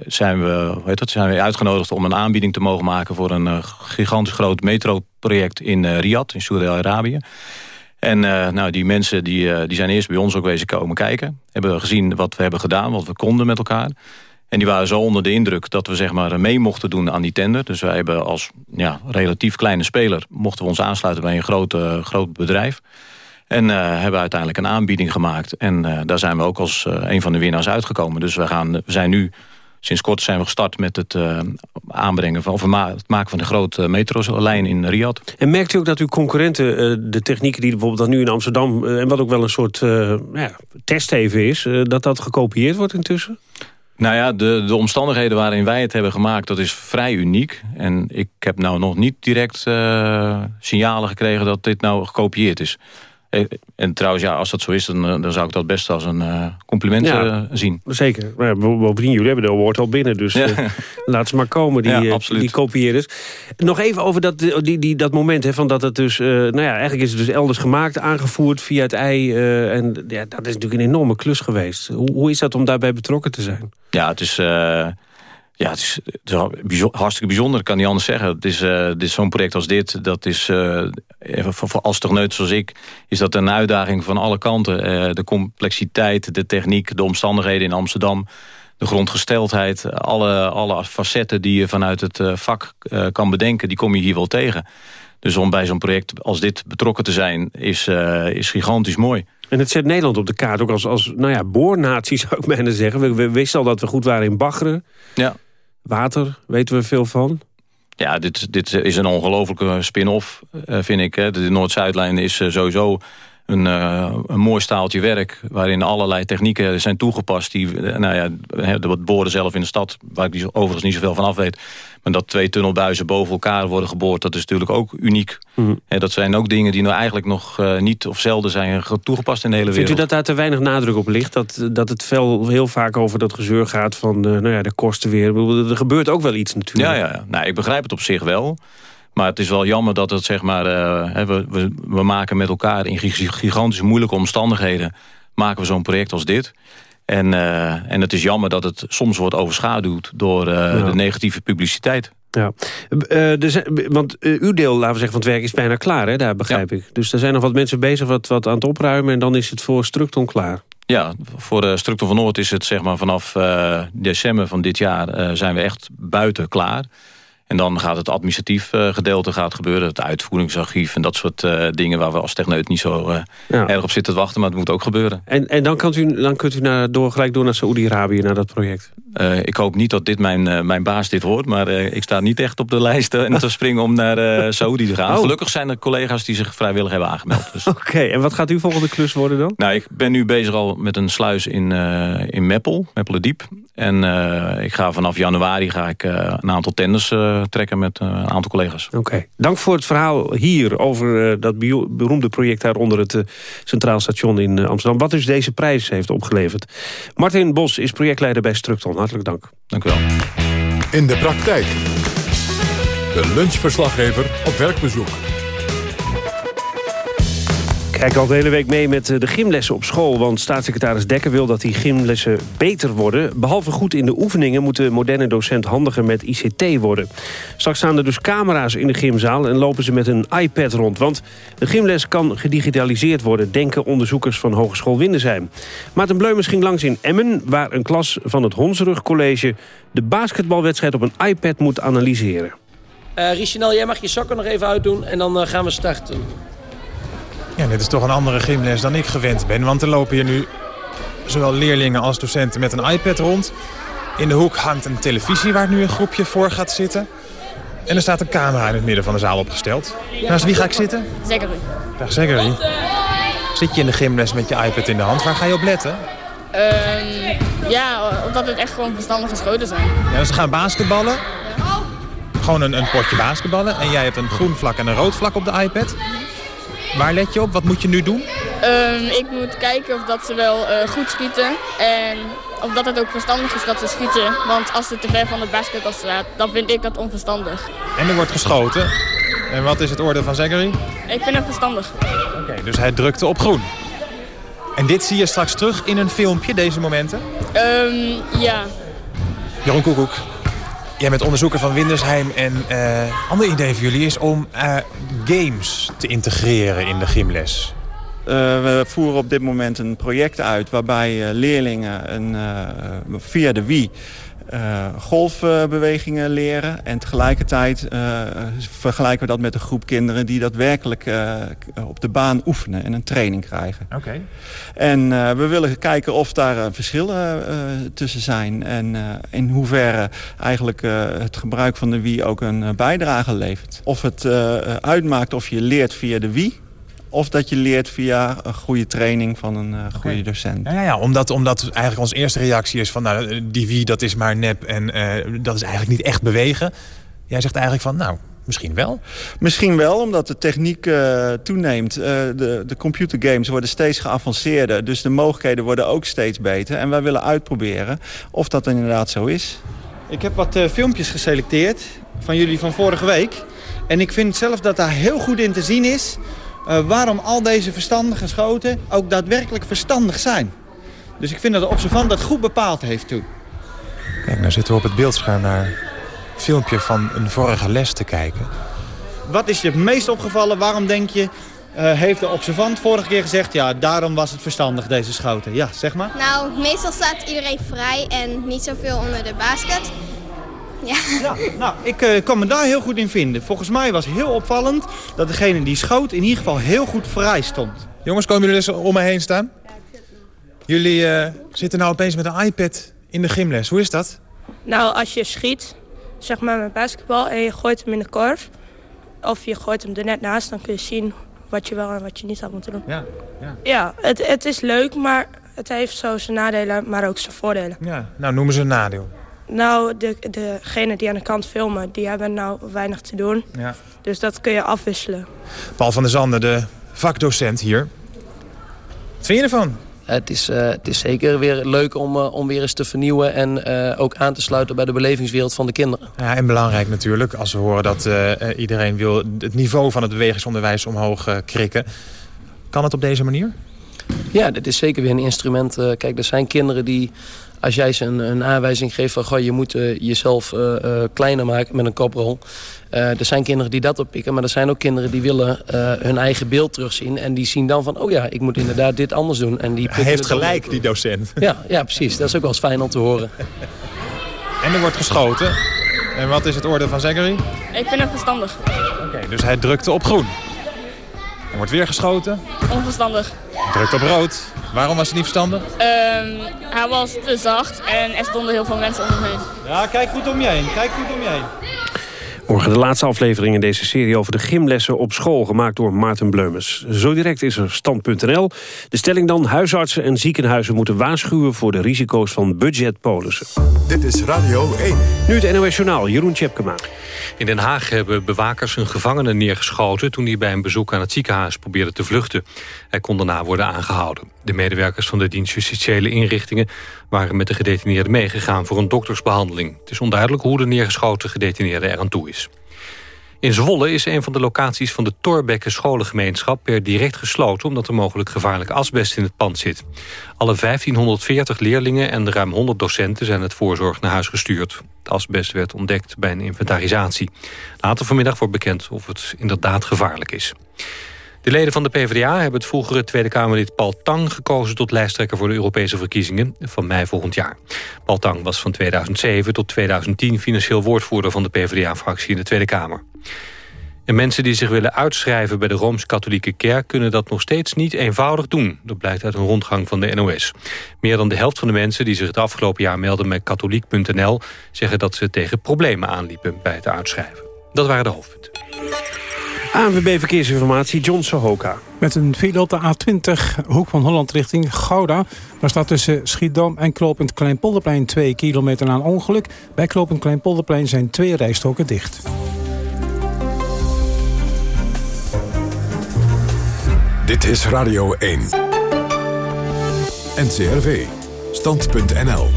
[SPEAKER 24] zijn, we, zijn we uitgenodigd om een aanbieding te mogen maken voor een uh, gigantisch groot metroproject in uh, Riyadh, in Saudi-Arabië. En nou, die mensen die, die zijn eerst bij ons ook wezen komen kijken. Hebben gezien wat we hebben gedaan, wat we konden met elkaar. En die waren zo onder de indruk dat we zeg maar mee mochten doen aan die tender. Dus wij hebben als ja, relatief kleine speler... mochten we ons aansluiten bij een groot, groot bedrijf. En uh, hebben uiteindelijk een aanbieding gemaakt. En uh, daar zijn we ook als een van de winnaars uitgekomen. Dus we, gaan, we zijn nu, sinds kort zijn we gestart met het aanbrengen van, of het maken van de grote metrolijn in Riyadh.
[SPEAKER 2] En merkt u ook dat uw concurrenten de technieken die bijvoorbeeld nu in Amsterdam... en wat ook wel een soort ja, test even is, dat dat gekopieerd wordt intussen?
[SPEAKER 24] Nou ja, de, de omstandigheden waarin wij het hebben gemaakt, dat is vrij uniek. En ik heb nou nog niet direct signalen gekregen dat dit nou gekopieerd is. Eh, En trouwens, ja, als dat zo is, dan, eh, dan zou ik dat best als een eh, compliment zien.
[SPEAKER 2] Zeker. Maar ja, bovendien, jullie hebben de award al binnen. Dus
[SPEAKER 24] Ja. <laughs>
[SPEAKER 2] laat ze maar komen, die, die kopieerders. Nog even over dat, die, die, dat moment hè, van dat het dus... nou ja, eigenlijk is het dus elders gemaakt, aangevoerd via het ei. en ja, dat is natuurlijk een enorme klus geweest. Hoe, hoe is dat om daarbij betrokken te zijn?
[SPEAKER 24] Ja, het is, ja, het is, het is wel bijzo- hartstikke bijzonder, ik kan niet anders zeggen. Het is, eh, dit is zo'n project als dit, dat is, even voor, als techneut zoals ik... is dat een uitdaging van alle kanten. Eh, de complexiteit, de techniek, de omstandigheden in Amsterdam... de grondgesteldheid, alle, alle facetten die je vanuit het vak kan bedenken... die kom je hier wel tegen. Dus om bij zo'n project als dit betrokken te zijn, is, is gigantisch mooi.
[SPEAKER 2] En het zet Nederland op de kaart ook als, als nou ja, boornatie <laughs> zou ik bijna zeggen. We, we wisten al dat we goed waren in baggeren.
[SPEAKER 24] Ja.
[SPEAKER 2] Water weten we veel van.
[SPEAKER 24] Ja, dit, dit is een ongelofelijke spin-off, eh, vind ik. De Noord-Zuidlijn is eh, sowieso een, eh, een mooi staaltje werk... waarin allerlei technieken zijn toegepast. Die, eh, nou ja, wat boren zelf in de stad, waar ik die overigens niet zoveel van af weet... maar dat twee tunnelbuizen boven elkaar worden geboord... dat is natuurlijk ook uniek.
[SPEAKER 2] Mhm.
[SPEAKER 24] Hè, dat zijn ook dingen die nou eigenlijk nog eh, niet of zelden zijn ge- toegepast in de hele
[SPEAKER 2] Vindt u
[SPEAKER 24] wereld.
[SPEAKER 2] dat daar te weinig nadruk op ligt? Dat, dat het veel, heel vaak over dat gezeur gaat van nou ja, de kosten weer. Er gebeurt ook wel iets natuurlijk.
[SPEAKER 24] Ja, ja, ja. Nou, ik begrijp het op zich wel. Maar het is wel jammer dat het, zeg maar, eh, we, we, we maken met elkaar in gig- gigantische moeilijke omstandigheden maken we zo'n project als dit. En, eh, en het is jammer dat het soms wordt overschaduwd door eh,
[SPEAKER 2] Ja.
[SPEAKER 24] de negatieve publiciteit.
[SPEAKER 2] Ja, want uw deel, laten we zeggen, van het werk is bijna klaar, hè? daar begrijp ik. Dus er zijn nog wat mensen bezig wat, wat aan het opruimen... en dan is het voor Structon klaar.
[SPEAKER 24] Ja, voor de Structur van Noord is het zeg maar vanaf december van dit jaar zijn we echt buiten klaar. En dan gaat het administratief eh, gedeelte gaat gebeuren. Het uitvoeringsarchief en dat soort eh, dingen waar we als techneut niet zo
[SPEAKER 2] Ja.
[SPEAKER 24] erg op zitten te wachten. Maar het moet ook gebeuren.
[SPEAKER 2] En, en dan, kunt u, dan kunt u naar, door, gelijk door naar Saoedi-Arabië, naar dat project.
[SPEAKER 24] Ik hoop niet dat dit mijn, mijn baas dit hoort. Maar ik sta niet echt op de <laughs> lijst en te springen om naar <laughs> Saoedi te gaan.
[SPEAKER 2] Oh.
[SPEAKER 24] Gelukkig zijn er collega's die zich vrijwillig hebben aangemeld. Dus. <laughs>
[SPEAKER 2] Oké, en wat gaat uw volgende klus worden dan?
[SPEAKER 24] Nou, ik ben nu bezig al met een sluis in, in Meppel, Meppelen-Diep. En eh, ik ga vanaf januari ga ik, eh, een aantal tenders eh, trekken met een aantal collega's.
[SPEAKER 2] Oké, dank voor het verhaal hier over eh, dat beroemde project daar onder het Centraal Station in Amsterdam. Wat dus deze prijs heeft opgeleverd. Martin Bos is projectleider bij Structon. Hartelijk dank.
[SPEAKER 24] Dank u wel.
[SPEAKER 1] In de praktijk. De lunchverslaggever op werkbezoek.
[SPEAKER 2] Kijk al de hele week mee met eh, de gymlessen op school... want staatssecretaris Dekker wil dat die gymlessen beter worden. Behalve goed in de oefeningen moet de moderne docent handiger met ICT worden. Straks staan er dus camera's in de gymzaal en lopen ze met een iPad rond. Want de gymles kan gedigitaliseerd worden, denken onderzoekers van Hogeschool Windesheim. Maarten Bleumers ging langs in Emmen... waar een klas van het Honserug College de basketbalwedstrijd op een iPad moet analyseren.
[SPEAKER 25] Eh Richinel, jij mag je sokken nog even uitdoen en dan eh, gaan we starten.
[SPEAKER 26] Ja, dit is toch een andere gymles dan ik gewend ben. Want er lopen hier nu zowel leerlingen als docenten met een iPad rond. In de hoek hangt een televisie waar nu een groepje voor gaat zitten. En er staat een camera in het midden van de zaal opgesteld. Naast wie ga ik zitten?
[SPEAKER 27] Zeker.
[SPEAKER 26] Dag Zeggery. Zit je in de gymles met je iPad in de hand? Waar ga je op letten?
[SPEAKER 27] Ehm, ja, omdat het echt gewoon verstandige schoten zijn.
[SPEAKER 26] Ja, dus we gaan basketballen. Gewoon een, een potje basketballen. En jij hebt een groen vlak en een rood vlak op de iPad. Waar let je op? Wat moet je nu doen?
[SPEAKER 27] Ehm, ik moet kijken of dat ze wel eh, goed schieten. En of dat het ook verstandig is dat ze schieten. Want als het te ver van de basket staat, dan vind ik dat onverstandig.
[SPEAKER 26] En er wordt geschoten. En wat is het oordeel van Zeggery?
[SPEAKER 27] Ik vind het verstandig.
[SPEAKER 26] Oké, dus hij drukte op groen. En dit zie je straks terug in een filmpje, deze momenten?
[SPEAKER 27] Ehm, ja.
[SPEAKER 26] Jeroen Koekoek, jij bent onderzoeker van Windersheim. En eh ander idee voor jullie is om eh, games te integreren in de gymles.
[SPEAKER 28] Eh, we voeren op dit moment een project uit waarbij leerlingen een, via de Wii eh, golfbewegingen leren. En tegelijkertijd eh, vergelijken we dat met een groep kinderen die daadwerkelijk eh, op de baan oefenen en een training krijgen.
[SPEAKER 26] Oké.
[SPEAKER 28] En we willen kijken of daar verschillen tussen zijn. En in hoeverre eigenlijk het gebruik van de Wii ook een bijdrage levert. Of het uitmaakt of je leert via de Wii... of dat je leert via een goede training van een eh, goede docent.
[SPEAKER 26] Ja, ja, ja omdat, omdat eigenlijk onze eerste reactie is van... Nou, die wie, dat is maar nep en eh, dat is eigenlijk niet echt bewegen. Jij zegt eigenlijk van, nou, misschien wel?
[SPEAKER 28] Misschien wel, omdat de techniek uh, toeneemt. Uh, de, de computergames worden steeds geavanceerder. Dus de mogelijkheden worden ook steeds beter. En wij willen uitproberen of dat inderdaad zo is.
[SPEAKER 22] Ik heb wat uh, filmpjes geselecteerd van jullie van vorige week. En ik vind zelf dat daar heel goed in te zien is... waarom al deze verstandige schoten ook daadwerkelijk verstandig zijn. Dus ik vind dat de observant dat goed bepaald heeft toen.
[SPEAKER 26] Kijk, nou zitten we op het beeldscherm naar een filmpje van een vorige les te kijken.
[SPEAKER 22] Wat is je het meest opgevallen? Waarom denk je, uh, heeft de observant vorige keer gezegd... ja, daarom was het verstandig, deze schoten? Ja, zeg maar.
[SPEAKER 23] Nou, meestal staat iedereen vrij en niet zoveel onder de basket. Ja.
[SPEAKER 22] ja nou, ik uh, kan me daar heel goed in vinden. Volgens mij was heel opvallend dat degene die schoot in ieder geval heel goed vrij stond.
[SPEAKER 26] Jongens, komen jullie dus om me heen staan? Jullie uh, zitten nou opeens met een iPad in de gymles. Hoe is dat?
[SPEAKER 29] Nou, als je schiet, zeg maar met basketbal en je gooit hem in de korf... of je gooit hem er net naast, dan kun je zien wat je wel en wat je niet had moeten doen.
[SPEAKER 26] Ja, ja.
[SPEAKER 29] ja het, het is leuk, maar het heeft zo zijn nadelen, maar ook zijn voordelen.
[SPEAKER 26] Ja, nou noemen ze een nadeel.
[SPEAKER 29] Nou, de, degene die aan de kant filmen, die hebben nou weinig te doen.
[SPEAKER 26] Ja.
[SPEAKER 29] Dus dat kun je afwisselen.
[SPEAKER 26] Paul van der Zanden, de vakdocent hier. Wat vind je ervan?
[SPEAKER 30] Het is, uh, het is zeker weer leuk om, uh, om weer eens te vernieuwen... en uh, ook aan te sluiten bij de belevingswereld van de kinderen.
[SPEAKER 26] Ja, en belangrijk natuurlijk als we horen dat iedereen wil het niveau van het bewegingsonderwijs omhoog krikken. Kan het op deze manier?
[SPEAKER 30] Ja, dit is zeker weer een instrument. kijk, er zijn kinderen die als jij ze een, een aanwijzing geeft van... Goh, je moet uh, jezelf uh, uh, kleiner maken met een koprol... er zijn kinderen die dat oppikken, maar er zijn ook kinderen die willen hun eigen beeld terugzien. En die zien dan van, oh ja, ik moet inderdaad dit anders doen. En die
[SPEAKER 26] Hij heeft gelijk, die docent.
[SPEAKER 30] Ja, ja, precies. Dat is ook wel eens fijn om te horen.
[SPEAKER 26] En er wordt geschoten. En wat is het oordeel van Zachary?
[SPEAKER 27] Ik vind het verstandig.
[SPEAKER 26] Oké, okay, dus hij drukte op groen. Er wordt weer geschoten.
[SPEAKER 27] Onverstandig.
[SPEAKER 26] Drukt op rood. Waarom was het niet verstandig?
[SPEAKER 27] Um, hij was te zacht en er stonden heel veel mensen om hem heen.
[SPEAKER 22] Ja, kijk goed om je heen. Kijk goed om je heen.
[SPEAKER 2] Morgen de laatste aflevering in deze serie over de gymlessen op school... gemaakt door Maarten Bleumers. Zo direct is er stand.nl. De stelling dan, huisartsen en ziekenhuizen moeten waarschuwen... voor de risico's van budgetpolissen.
[SPEAKER 1] Dit is Radio 1.
[SPEAKER 2] Nu het NOS Journaal, Jeroen Tjepkema.
[SPEAKER 31] In Den Haag hebben bewakers een gevangene neergeschoten... toen hij bij een bezoek aan het ziekenhuis probeerde te vluchten. Hij kon daarna worden aangehouden. De medewerkers van de dienst justitiële inrichtingen... waren met de gedetineerde meegegaan voor een doktersbehandeling. Het is onduidelijk hoe de neergeschoten gedetineerde er aan toe is. In Zwolle is een van de locaties van de Torbekke scholengemeenschap per direct gesloten omdat er mogelijk gevaarlijk asbest in het pand zit. Alle 1540 leerlingen en ruim 100 docenten zijn het voorzorg naar huis gestuurd. Het asbest werd ontdekt bij een inventarisatie. Later vanmiddag wordt bekend of het inderdaad gevaarlijk is. De leden van de PvdA hebben het vroegere Tweede Kamerlid Paul Tang gekozen tot lijsttrekker voor de Europese verkiezingen van mei volgend jaar. Paul Tang was van 2007 tot 2010 financieel woordvoerder van de PvdA-fractie in de Tweede Kamer. En mensen die zich willen uitschrijven bij de Rooms-Katholieke Kerk... kunnen dat nog steeds niet eenvoudig doen. Dat blijkt uit een rondgang van de NOS. Meer dan de helft van de mensen die zich het afgelopen jaar melden... met katholiek.nl zeggen dat ze tegen problemen aanliepen bij het uitschrijven. Dat waren de hoofdpunten.
[SPEAKER 2] ANWB Verkeersinformatie, John Sohoka.
[SPEAKER 32] Met een file op de A20, hoek van Holland richting Gouda. Daar staat tussen Schiedam en Klopend Kleinpolderplein 2 kilometer na een ongeluk. Bij Klopend Kleinpolderplein zijn twee rijstroken dicht.
[SPEAKER 1] Dit is Radio 1. NCRV. Stand.nl.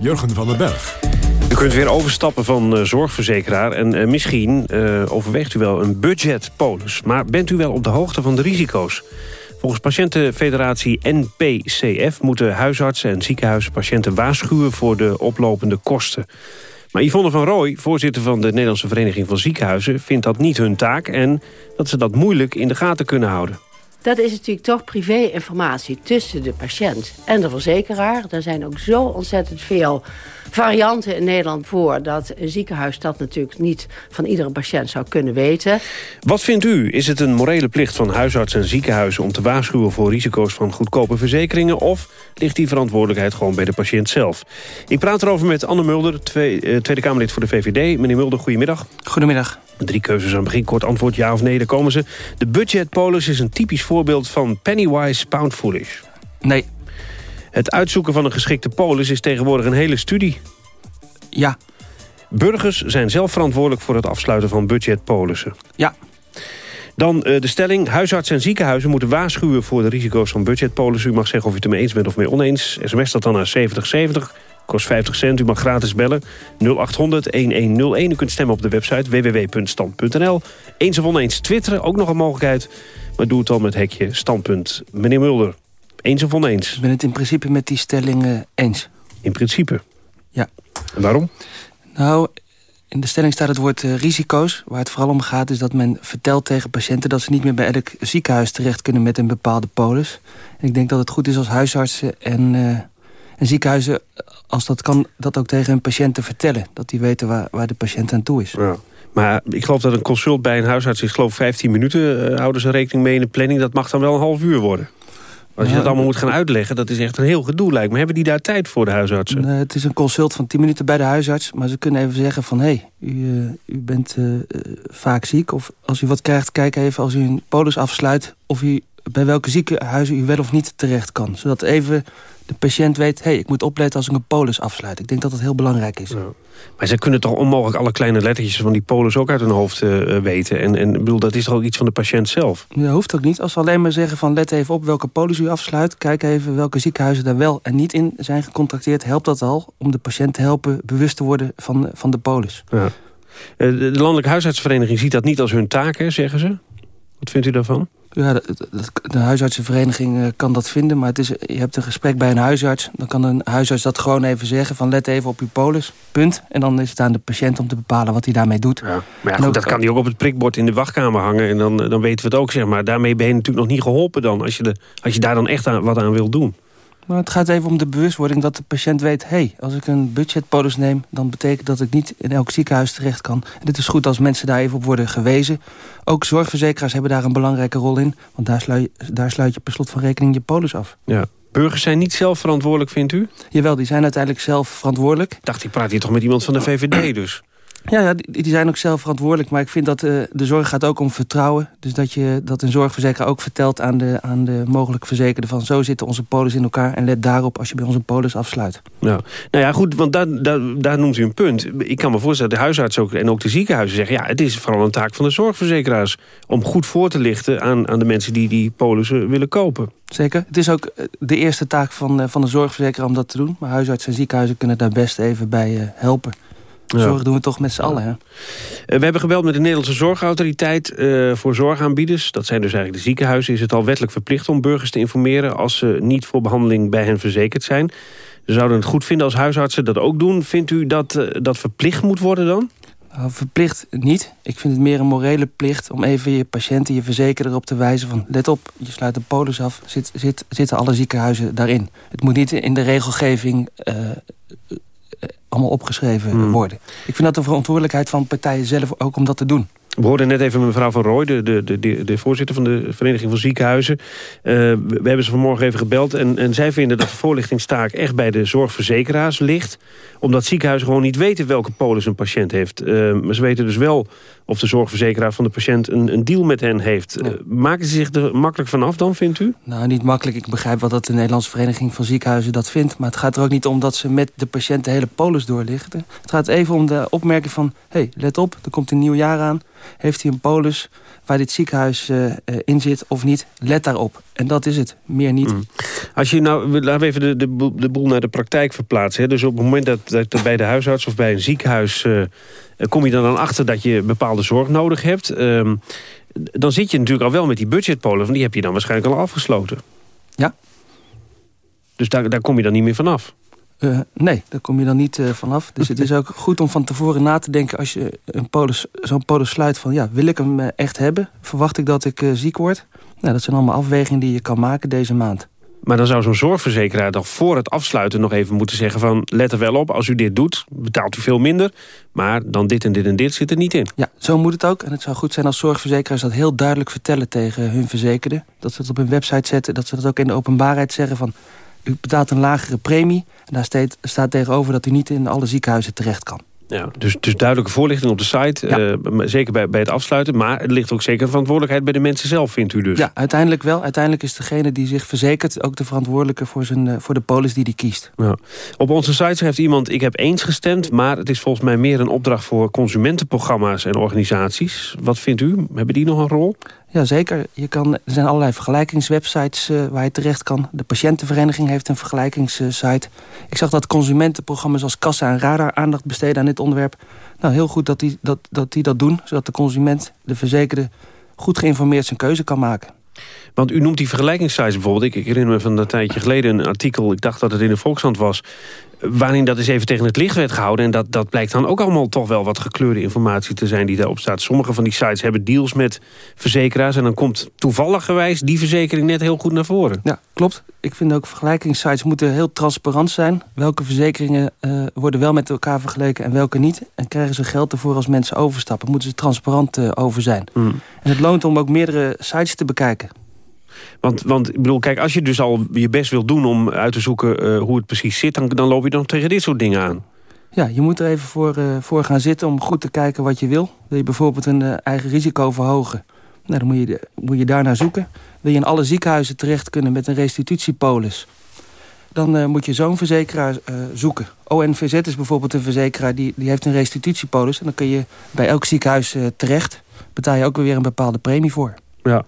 [SPEAKER 1] Jurgen van den Berg.
[SPEAKER 2] U kunt weer overstappen van uh, zorgverzekeraar en uh, misschien uh, overweegt u wel een budgetpolis. Maar bent u wel op de hoogte van de risico's? Volgens patiëntenfederatie NPCF moeten huisartsen en ziekenhuizen patiënten waarschuwen voor de oplopende kosten. Maar Yvonne van Rooij, voorzitter van de Nederlandse Vereniging van Ziekenhuizen... vindt dat niet hun taak en dat ze dat moeilijk in de gaten kunnen houden.
[SPEAKER 33] Dat is natuurlijk toch privé-informatie tussen de patiënt en de verzekeraar. Er zijn ook zo ontzettend veel varianten in Nederland voor... dat een ziekenhuis dat natuurlijk niet van iedere patiënt zou kunnen weten.
[SPEAKER 2] Wat vindt u? Is het een morele plicht van huisartsen en ziekenhuizen... om te waarschuwen voor risico's van goedkope verzekeringen... of ligt die verantwoordelijkheid gewoon bij de patiënt zelf? Ik praat erover met Anne Mulder, eh, Tweede Kamerlid voor de VVD. Meneer Mulder, goedemiddag.
[SPEAKER 34] Goedemiddag.
[SPEAKER 2] Drie keuzes aan het begin, kort antwoord ja of nee, daar komen ze. De budgetpolis is een typisch voorbeeld van pennywise pound foolish.
[SPEAKER 34] Nee.
[SPEAKER 2] Het uitzoeken van een geschikte polis is tegenwoordig een hele studie.
[SPEAKER 34] Ja.
[SPEAKER 2] Burgers zijn zelf verantwoordelijk voor het afsluiten van budgetpolissen.
[SPEAKER 35] Ja.
[SPEAKER 2] Dan uh, de stelling. Huisartsen en ziekenhuizen moeten waarschuwen voor de risico's van budgetpolissen. U mag zeggen of u het ermee eens bent of mee oneens. SMS dat dan naar 7070. Kost 50 cent. U mag gratis bellen. 0800-1101. U kunt stemmen op de website www.stand.nl. Eens of oneens twitteren. Ook nog een mogelijkheid. Maar doe het dan met hekje standpunt. Meneer Mulder. Eens of oneens?
[SPEAKER 35] Ik ben het in principe met die stelling uh, eens.
[SPEAKER 2] In principe?
[SPEAKER 35] Ja.
[SPEAKER 2] En waarom?
[SPEAKER 35] Nou, in de stelling staat het woord uh, risico's. Waar het vooral om gaat is dat men vertelt tegen patiënten... dat ze niet meer bij elk ziekenhuis terecht kunnen met een bepaalde polis. En ik denk dat het goed is als huisartsen en, uh, en ziekenhuizen... als dat kan, dat ook tegen hun patiënten vertellen. Dat die weten waar, waar de patiënt aan toe is.
[SPEAKER 2] Ja. Maar ik geloof dat een consult bij een huisarts is geloof 15 minuten. Uh, houden ze rekening mee in de planning. Dat mag dan wel een half uur worden. Als je dat allemaal moet gaan uitleggen, dat is echt een heel gedoe lijkt me. Hebben die daar tijd voor, de huisartsen?
[SPEAKER 35] Nee, het is een consult van 10 minuten bij de huisarts. Maar ze kunnen even zeggen van... hé, hey, u, uh, u bent uh, vaak ziek. Of als u wat krijgt, kijk even als u een polis afsluit... of u bij welke ziekenhuizen u wel of niet terecht kan. Zodat even de patiënt weet... hé, hey, ik moet opletten als ik een polis afsluit. Ik denk dat dat heel belangrijk is.
[SPEAKER 2] Ja. Maar ze kunnen toch onmogelijk alle kleine lettertjes van die polis ook uit hun hoofd uh, weten. En, en bedoel, dat is toch ook iets van de patiënt zelf?
[SPEAKER 35] Ja, hoeft ook niet. Als ze alleen maar zeggen van let even op welke polis u afsluit. Kijk even welke ziekenhuizen daar wel en niet in zijn gecontracteerd. Helpt dat al om de patiënt te helpen bewust te worden van, van de polis.
[SPEAKER 2] Ja. De Landelijke Huisartsenvereniging ziet dat niet als hun taak, hè, zeggen ze. Wat vindt u daarvan?
[SPEAKER 35] Ja, de, de, de huisartsenvereniging uh, kan dat vinden. Maar het is, je hebt een gesprek bij een huisarts. Dan kan een huisarts dat gewoon even zeggen. Van let even op uw polis. Punt. En dan is het aan de patiënt om te bepalen wat hij daarmee doet.
[SPEAKER 2] Ja, maar ja, goed, ook, dat kan hij ook op het prikbord in de wachtkamer hangen. En dan, dan weten we het ook, zeg maar. Daarmee ben je natuurlijk nog niet geholpen dan. Als je, de, als je daar dan echt aan, wat aan wil doen.
[SPEAKER 35] Maar het gaat even om de bewustwording dat de patiënt weet... hé, hey, als ik een budgetpolis neem... dan betekent dat ik niet in elk ziekenhuis terecht kan. En dit is goed als mensen daar even op worden gewezen. Ook zorgverzekeraars hebben daar een belangrijke rol in. Want daar sluit, daar sluit je per slot van rekening je polis af.
[SPEAKER 2] Ja. Burgers zijn niet zelf verantwoordelijk, vindt u?
[SPEAKER 35] Jawel, die zijn uiteindelijk zelf verantwoordelijk.
[SPEAKER 2] Ik dacht, ik praat hier toch met iemand van de VVD dus?
[SPEAKER 35] Ja, ja die, die, zijn ook zelf verantwoordelijk. Maar ik vind dat uh, de zorg gaat ook om vertrouwen. Dus dat, je, dat een zorgverzekeraar ook vertelt aan de, aan de mogelijke verzekerde... van zo zitten onze polis in elkaar en let daarop als je bij ons een polis afsluit.
[SPEAKER 2] Ja. Nou ja, goed, want daar, daar, daar noemt u een punt. Ik kan me voorstellen dat de huisarts ook, en ook de ziekenhuizen zeggen... ja, het is vooral een taak van de zorgverzekeraars... om goed voor te lichten aan, aan de mensen die die polissen willen kopen.
[SPEAKER 35] Zeker. Het is ook de eerste taak van, van de zorgverzekeraar om dat te doen. Maar huisartsen en ziekenhuizen kunnen daar best even bij helpen. Zorg doen we toch met z'n allen. Hè?
[SPEAKER 2] We hebben gebeld met de Nederlandse Zorgautoriteit uh, voor zorgaanbieders. Dat zijn dus eigenlijk de ziekenhuizen. Is het al wettelijk verplicht om burgers te informeren... als ze niet voor behandeling bij hen verzekerd zijn? Ze zouden het goed vinden als huisartsen dat ook doen. Vindt u dat uh, dat verplicht moet worden dan?
[SPEAKER 35] Nou, verplicht niet. Ik vind het meer een morele plicht om even je patiënten, je verzekerder op te wijzen van... let op, je sluit de polis af, zit, zit, zitten alle ziekenhuizen daarin. Het moet niet in de regelgeving... Uh, allemaal opgeschreven hmm. worden. Ik vind dat de verantwoordelijkheid van partijen zelf ook om dat te doen.
[SPEAKER 2] We hoorden net even mevrouw Van Rooij, de, de, de, de voorzitter van de Vereniging van Ziekenhuizen. Uh, we hebben ze vanmorgen even gebeld en, en zij vinden dat de voorlichtingstaak echt bij de zorgverzekeraars ligt. Omdat ziekenhuizen gewoon niet weten welke polis een patiënt heeft. Uh, maar ze weten dus wel of de zorgverzekeraar van de patiënt een, een deal met hen heeft. Ja. Uh, maken ze zich er makkelijk vanaf dan, vindt u?
[SPEAKER 35] Nou, niet makkelijk. Ik begrijp wel dat de Nederlandse Vereniging van Ziekenhuizen dat vindt. Maar het gaat er ook niet om dat ze met de patiënt de hele polis doorlichten. Het gaat even om de opmerking van... hé, hey, let op, er komt een nieuw jaar aan heeft hij een polis waar dit ziekenhuis uh, uh, in zit of niet. Let daarop. En dat is het. Meer niet. Mm.
[SPEAKER 2] Als je nou, laten we even de, de, de boel naar de praktijk verplaatsen. Hè. Dus op het moment dat, dat bij de huisarts of bij een ziekenhuis... Uh, kom je dan, dan achter dat je bepaalde zorg nodig hebt... Um, dan zit je natuurlijk al wel met die budgetpolis... want die heb je dan waarschijnlijk al afgesloten.
[SPEAKER 35] Ja.
[SPEAKER 2] Dus daar, daar kom je dan niet meer vanaf.
[SPEAKER 35] Uh, nee, daar kom je dan niet uh, vanaf. Dus het is ook <laughs> goed om van tevoren na te denken... als je een polis, zo'n polis sluit van... ja, wil ik hem uh, echt hebben? Verwacht ik dat ik ziek word? Nou, dat zijn allemaal afwegingen die je kan maken deze maand.
[SPEAKER 2] Maar dan zou zo'n zorgverzekeraar toch voor het afsluiten nog even moeten zeggen van... let er wel op, als u dit doet, betaalt u veel minder. Maar dan dit en dit en dit zit er niet in.
[SPEAKER 35] Ja, zo moet het ook. En het zou goed zijn als zorgverzekeraars dat heel duidelijk vertellen tegen hun verzekerde. Dat ze het op hun website zetten, dat ze dat ook in de openbaarheid zeggen van... U betaalt een lagere premie. En daar staat, staat tegenover dat u niet in alle ziekenhuizen terecht kan.
[SPEAKER 2] Ja, dus, dus duidelijke voorlichting op de site, eh, zeker bij, bij het afsluiten. Maar het ligt ook zeker verantwoordelijkheid bij de mensen zelf, vindt u dus?
[SPEAKER 35] Ja, uiteindelijk wel. Uiteindelijk is degene die zich verzekert... ook de verantwoordelijke voor, zijn, eh, voor de polis die die kiest.
[SPEAKER 2] Ja. Op onze site schrijft iemand, ik heb eens gestemd... maar het is volgens mij meer een opdracht voor consumentenprogramma's en organisaties. Wat vindt u? Hebben die nog een rol?
[SPEAKER 35] Ja, zeker. Je kan, er zijn allerlei vergelijkingswebsites uh, waar je terecht kan. De patiëntenvereniging heeft een vergelijkingssite. Ik zag dat consumentenprogramma's als Kassa en Radar aandacht besteden aan dit onderwerp. Nou, heel goed dat die dat, dat, die dat doen, zodat de consument, de verzekerde, goed geïnformeerd zijn keuze kan maken.
[SPEAKER 2] Want u noemt die vergelijkingssites bijvoorbeeld. Ik, ik, herinner me van een tijdje geleden een artikel... ik dacht dat het in de Volkshand was... waarin dat eens even tegen het licht werd gehouden. En dat, dat blijkt dan ook allemaal toch wel wat gekleurde informatie te zijn... die daarop staat. Sommige van die sites hebben deals met verzekeraars... en dan komt toevalligerwijs die verzekering net heel goed naar voren.
[SPEAKER 35] Ja, klopt. Ik vind ook vergelijkingssites moeten heel transparant zijn. Welke verzekeringen uh, worden wel met elkaar vergeleken en welke niet. En krijgen ze geld ervoor als mensen overstappen. Moeten ze transparant uh, over zijn. Mm. En het loont om ook meerdere sites te bekijken.
[SPEAKER 2] Want, want ik bedoel, kijk, als je dus al je best wil doen om uit te zoeken uh, hoe het precies zit... Dan, dan loop je dan tegen dit soort dingen aan.
[SPEAKER 35] Ja, je moet er even voor, uh, voor gaan zitten om goed te kijken wat je wil. Wil je bijvoorbeeld een uh, eigen risico verhogen? Nou, dan moet je, moet je daar naar zoeken. Wil je in alle ziekenhuizen terecht kunnen met een restitutiepolis? Dan moet je zo'n verzekeraar zoeken. ONVZ is bijvoorbeeld een verzekeraar die, die heeft een restitutiepolis. En dan kun je bij elk ziekenhuis terecht. Betaal je ook weer een bepaalde premie voor.
[SPEAKER 2] Ja.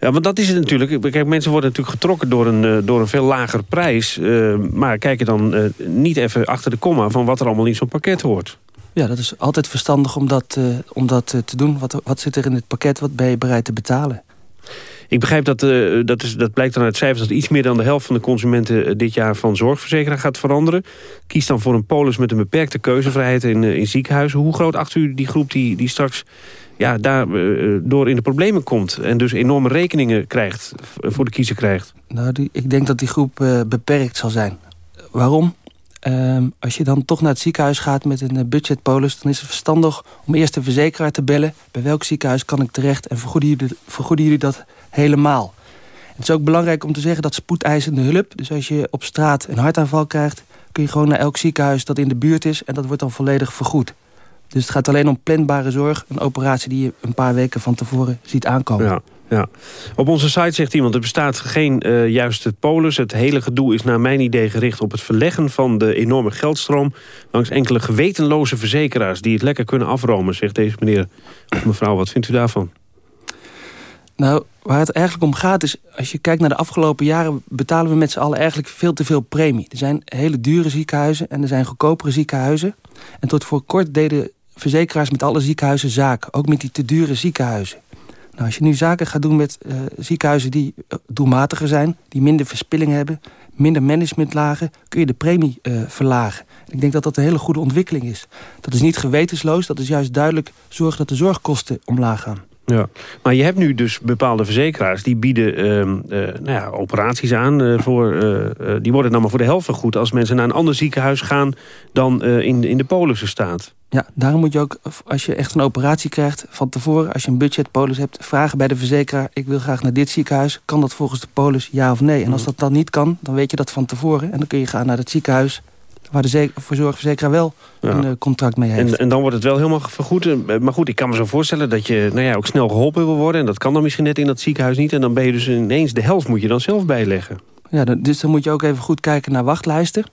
[SPEAKER 2] ja, want dat is het natuurlijk. Kijk, mensen worden natuurlijk getrokken door een, uh, door een veel lager prijs. Uh, maar kijken dan uh, niet even achter de komma van wat er allemaal in zo'n pakket hoort.
[SPEAKER 35] Ja, dat is altijd verstandig om dat, om dat te doen. Wat, wat zit er in het pakket? Wat ben je bereid te betalen?
[SPEAKER 2] Ik begrijp dat, uh, dat, is, dat blijkt dan uit cijfers... dat iets meer dan de helft van de consumenten dit jaar van zorgverzekeraar gaat veranderen. Kies dan voor een polis met een beperkte keuzevrijheid in, in ziekenhuizen. Hoe groot acht u die groep die, die straks ja, daardoor uh, in de problemen komt... en dus enorme rekeningen krijgt, voor de kiezer krijgt?
[SPEAKER 35] Nou, die, ik denk dat die groep beperkt zal zijn. Waarom? Uh, als je dan toch naar het ziekenhuis gaat met een budgetpolis... dan is het verstandig om eerst de verzekeraar te bellen... bij welk ziekenhuis kan ik terecht en vergoeden jullie, vergoeden jullie dat helemaal. Het is ook belangrijk om te zeggen dat spoedeisende hulp... dus als je op straat een hartaanval krijgt... kun je gewoon naar elk ziekenhuis dat in de buurt is... en dat wordt dan volledig vergoed. Dus het gaat alleen om planbare zorg. Een operatie die je een paar weken van tevoren ziet aankomen.
[SPEAKER 2] Ja. Ja. Op onze site zegt iemand, er bestaat geen uh, juiste polis. Het hele gedoe is naar mijn idee gericht op het verleggen van de enorme geldstroom... langs enkele gewetenloze verzekeraars die het lekker kunnen afromen, zegt deze meneer of mevrouw. Wat vindt u daarvan?
[SPEAKER 35] Nou, waar het eigenlijk om gaat is... als je kijkt naar de afgelopen jaren... betalen we met z'n allen eigenlijk veel te veel premie. Er zijn hele dure ziekenhuizen en er zijn goedkopere ziekenhuizen. En tot voor kort deden verzekeraars met alle ziekenhuizen zaken. Ook met die te dure ziekenhuizen. Nou, als je nu zaken gaat doen met uh, ziekenhuizen die uh, doelmatiger zijn... die minder verspilling hebben, minder managementlagen... kun je de premie uh, verlagen. En ik denk dat dat een hele goede ontwikkeling is. Dat is niet gewetensloos, dat is juist duidelijk zorgen dat de zorgkosten omlaag gaan.
[SPEAKER 2] Ja, maar je hebt nu dus bepaalde verzekeraars die bieden uh, uh, nou ja, operaties aan. Uh, voor, die worden dan maar voor de helft vergoed als mensen naar een ander ziekenhuis gaan dan in, in de polissen staat.
[SPEAKER 35] Ja, daarom moet je ook, als je echt een operatie krijgt van tevoren... als je een budgetpolis hebt, vragen bij de verzekeraar... ik wil graag naar dit ziekenhuis, kan dat volgens de polis ja of nee? En als dat dan niet kan, dan weet je dat van tevoren... en dan kun je gaan naar het ziekenhuis waar de zorgverzekeraar wel ja. een uh, contract mee heeft.
[SPEAKER 2] En, en, dan wordt het wel helemaal vergoed. Maar goed, ik kan me zo voorstellen dat je nou ja, ook snel geholpen wil worden... en dat kan dan misschien net in dat ziekenhuis niet... en dan ben je dus ineens de helft moet je dan zelf bijleggen.
[SPEAKER 35] Ja, dus dan moet je ook even goed kijken naar wachtlijsten.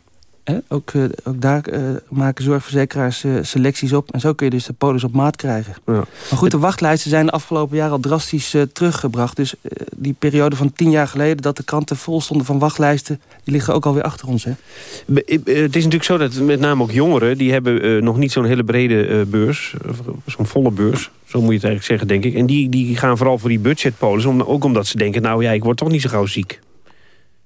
[SPEAKER 35] Ook, uh, ook, daar uh, maken zorgverzekeraars uh, selecties op. En zo kun je dus de polis op maat krijgen. Ja. Maar goed, de wachtlijsten zijn de afgelopen jaren al drastisch teruggebracht. Dus die periode van tien jaar geleden... dat de kranten vol stonden van wachtlijsten... die liggen ook alweer achter ons. Hè?
[SPEAKER 2] Het is natuurlijk zo dat met name ook jongeren... die hebben nog niet zo'n hele brede beurs. Zo'n volle beurs. Zo moet je het eigenlijk zeggen, denk ik. En die, die gaan vooral voor die budgetpolis. Om, ook omdat ze denken, nou ja, ik word toch niet zo gauw ziek.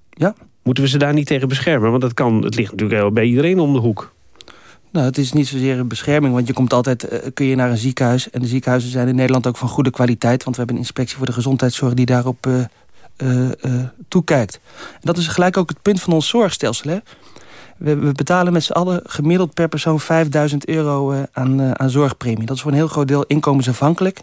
[SPEAKER 35] Ja,
[SPEAKER 2] Moeten we ze daar niet tegen beschermen? Want dat kan, het ligt natuurlijk bij iedereen om de hoek.
[SPEAKER 35] Nou, het is niet zozeer een bescherming, want je komt altijd, uh, kun je naar een ziekenhuis. En de ziekenhuizen zijn in Nederland ook van goede kwaliteit. Want we hebben een inspectie voor de gezondheidszorg die daarop uh, uh, toekijkt. En dat is gelijk ook het punt van ons zorgstelsel. Hè? We, we betalen met z'n allen gemiddeld per persoon 5000 euro aan, aan zorgpremie. Dat is voor een heel groot deel inkomensafhankelijk.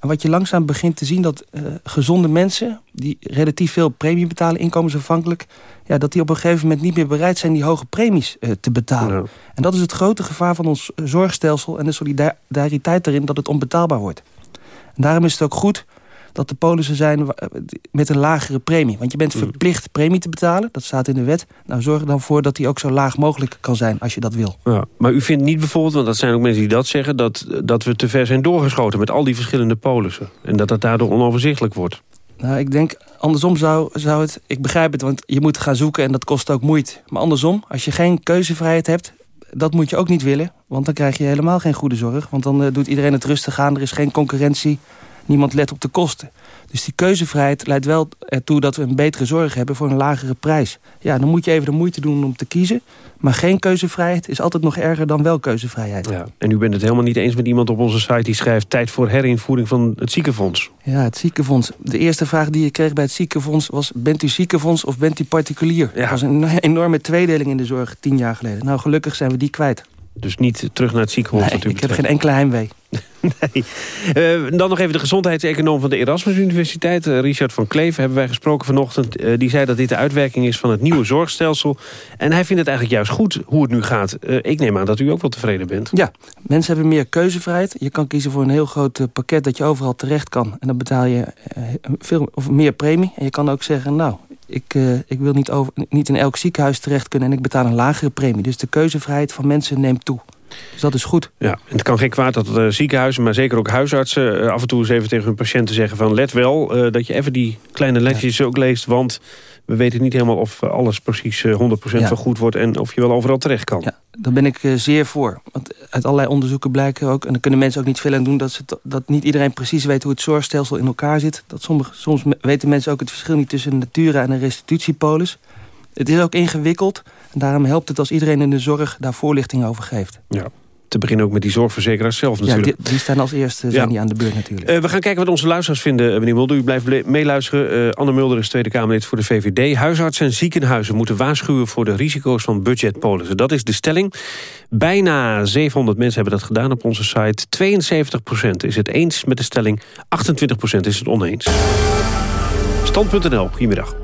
[SPEAKER 35] En wat je langzaam begint te zien, dat gezonde mensen... die relatief veel premie betalen, inkomensafhankelijk ja, dat die op een gegeven moment niet meer bereid zijn die hoge premies eh, te betalen. En dat is het grote gevaar van ons eh, zorgstelsel en de solidariteit erin dat het onbetaalbaar wordt. En daarom is het ook goed dat de polissen zijn eh, met een lagere premie. Want je bent verplicht premie te betalen, dat staat in de wet. Nou, zorg er dan voor dat die ook zo laag mogelijk kan zijn als je dat wil.
[SPEAKER 2] Ja, maar u vindt niet bijvoorbeeld, want dat zijn ook mensen die dat zeggen... dat, dat we te ver zijn doorgeschoten met al die verschillende polissen. En dat het daardoor onoverzichtelijk wordt.
[SPEAKER 35] Nou, ik denk, andersom zou, zou het... Ik begrijp het, want je moet gaan zoeken en dat kost ook moeite. Maar andersom, als je geen keuzevrijheid hebt... dat moet je ook niet willen, want dan krijg je helemaal geen goede zorg. Want dan uh, doet iedereen het rustig aan, er is geen concurrentie... Niemand let op de kosten. Dus die keuzevrijheid leidt wel ertoe dat we een betere zorg hebben voor een lagere prijs. Ja, dan moet je even de moeite doen om te kiezen. Maar geen keuzevrijheid is altijd nog erger dan wel keuzevrijheid.
[SPEAKER 2] Ja, en u bent het helemaal niet eens met iemand op onze site die schrijft... tijd voor herinvoering van het ziekenfonds.
[SPEAKER 35] Ja, het ziekenfonds. De eerste vraag die je kreeg bij het ziekenfonds was... bent u ziekenfonds of bent u particulier? Ja. Dat was een <laughs> enorme tweedeling in de zorg tien jaar geleden. Nou, gelukkig zijn we die kwijt.
[SPEAKER 2] Dus niet terug naar het ziekenfonds?
[SPEAKER 35] Nee, ik heb geen enkele heimwee.
[SPEAKER 2] Nee. Uh, dan nog even de gezondheidseconoom van de Erasmus Universiteit. Uh, Richard van Kleef hebben wij gesproken vanochtend. Uh, die zei dat dit de uitwerking is van het nieuwe zorgstelsel. En hij vindt het eigenlijk juist goed hoe het nu gaat. ik neem aan dat u ook wel tevreden bent.
[SPEAKER 35] Ja, mensen hebben meer keuzevrijheid. Je kan kiezen voor een heel groot pakket dat je overal terecht kan. En dan betaal je veel, of meer premie. En je kan ook zeggen, nou, ik, ik wil niet, over, niet in elk ziekenhuis terecht kunnen... en ik betaal een lagere premie. Dus de keuzevrijheid van mensen neemt toe. Dus dat is goed.
[SPEAKER 2] Ja, en het kan geen kwaad dat uh, ziekenhuizen, maar zeker ook huisartsen... Uh, af en toe eens even tegen hun patiënten zeggen van... let wel dat je even die kleine letjes ja. ook leest... want we weten niet helemaal of alles precies 100% ja. vergoed wordt... en of je wel overal terecht kan.
[SPEAKER 35] Ja, daar ben ik zeer voor. Want uit allerlei onderzoeken blijken ook... en daar kunnen mensen ook niet veel aan doen... dat, ze dat niet iedereen precies weet hoe het zorgstelsel in elkaar zit. Dat sommige, soms weten mensen ook het verschil niet tussen een natura en een restitutiepolis. Het is ook ingewikkeld. En daarom helpt het als iedereen in de zorg daar voorlichting over geeft.
[SPEAKER 2] Ja te beginnen ook met die zorgverzekeraars zelf natuurlijk.
[SPEAKER 35] Ja, die, die staan als eerste zijn ja. die aan de beurt natuurlijk.
[SPEAKER 2] Uh, we gaan kijken wat onze luisteraars vinden, meneer Mulder. U blijft meeluisteren. Uh, Anne Mulder is Tweede Kamerlid voor de VVD. Huisartsen en ziekenhuizen moeten waarschuwen voor de risico's van budgetpolissen. Dat is de stelling. Bijna 700 mensen hebben dat gedaan op onze site. 72% is het eens met de stelling. 28% is het oneens. Stand.nl, goedemiddag.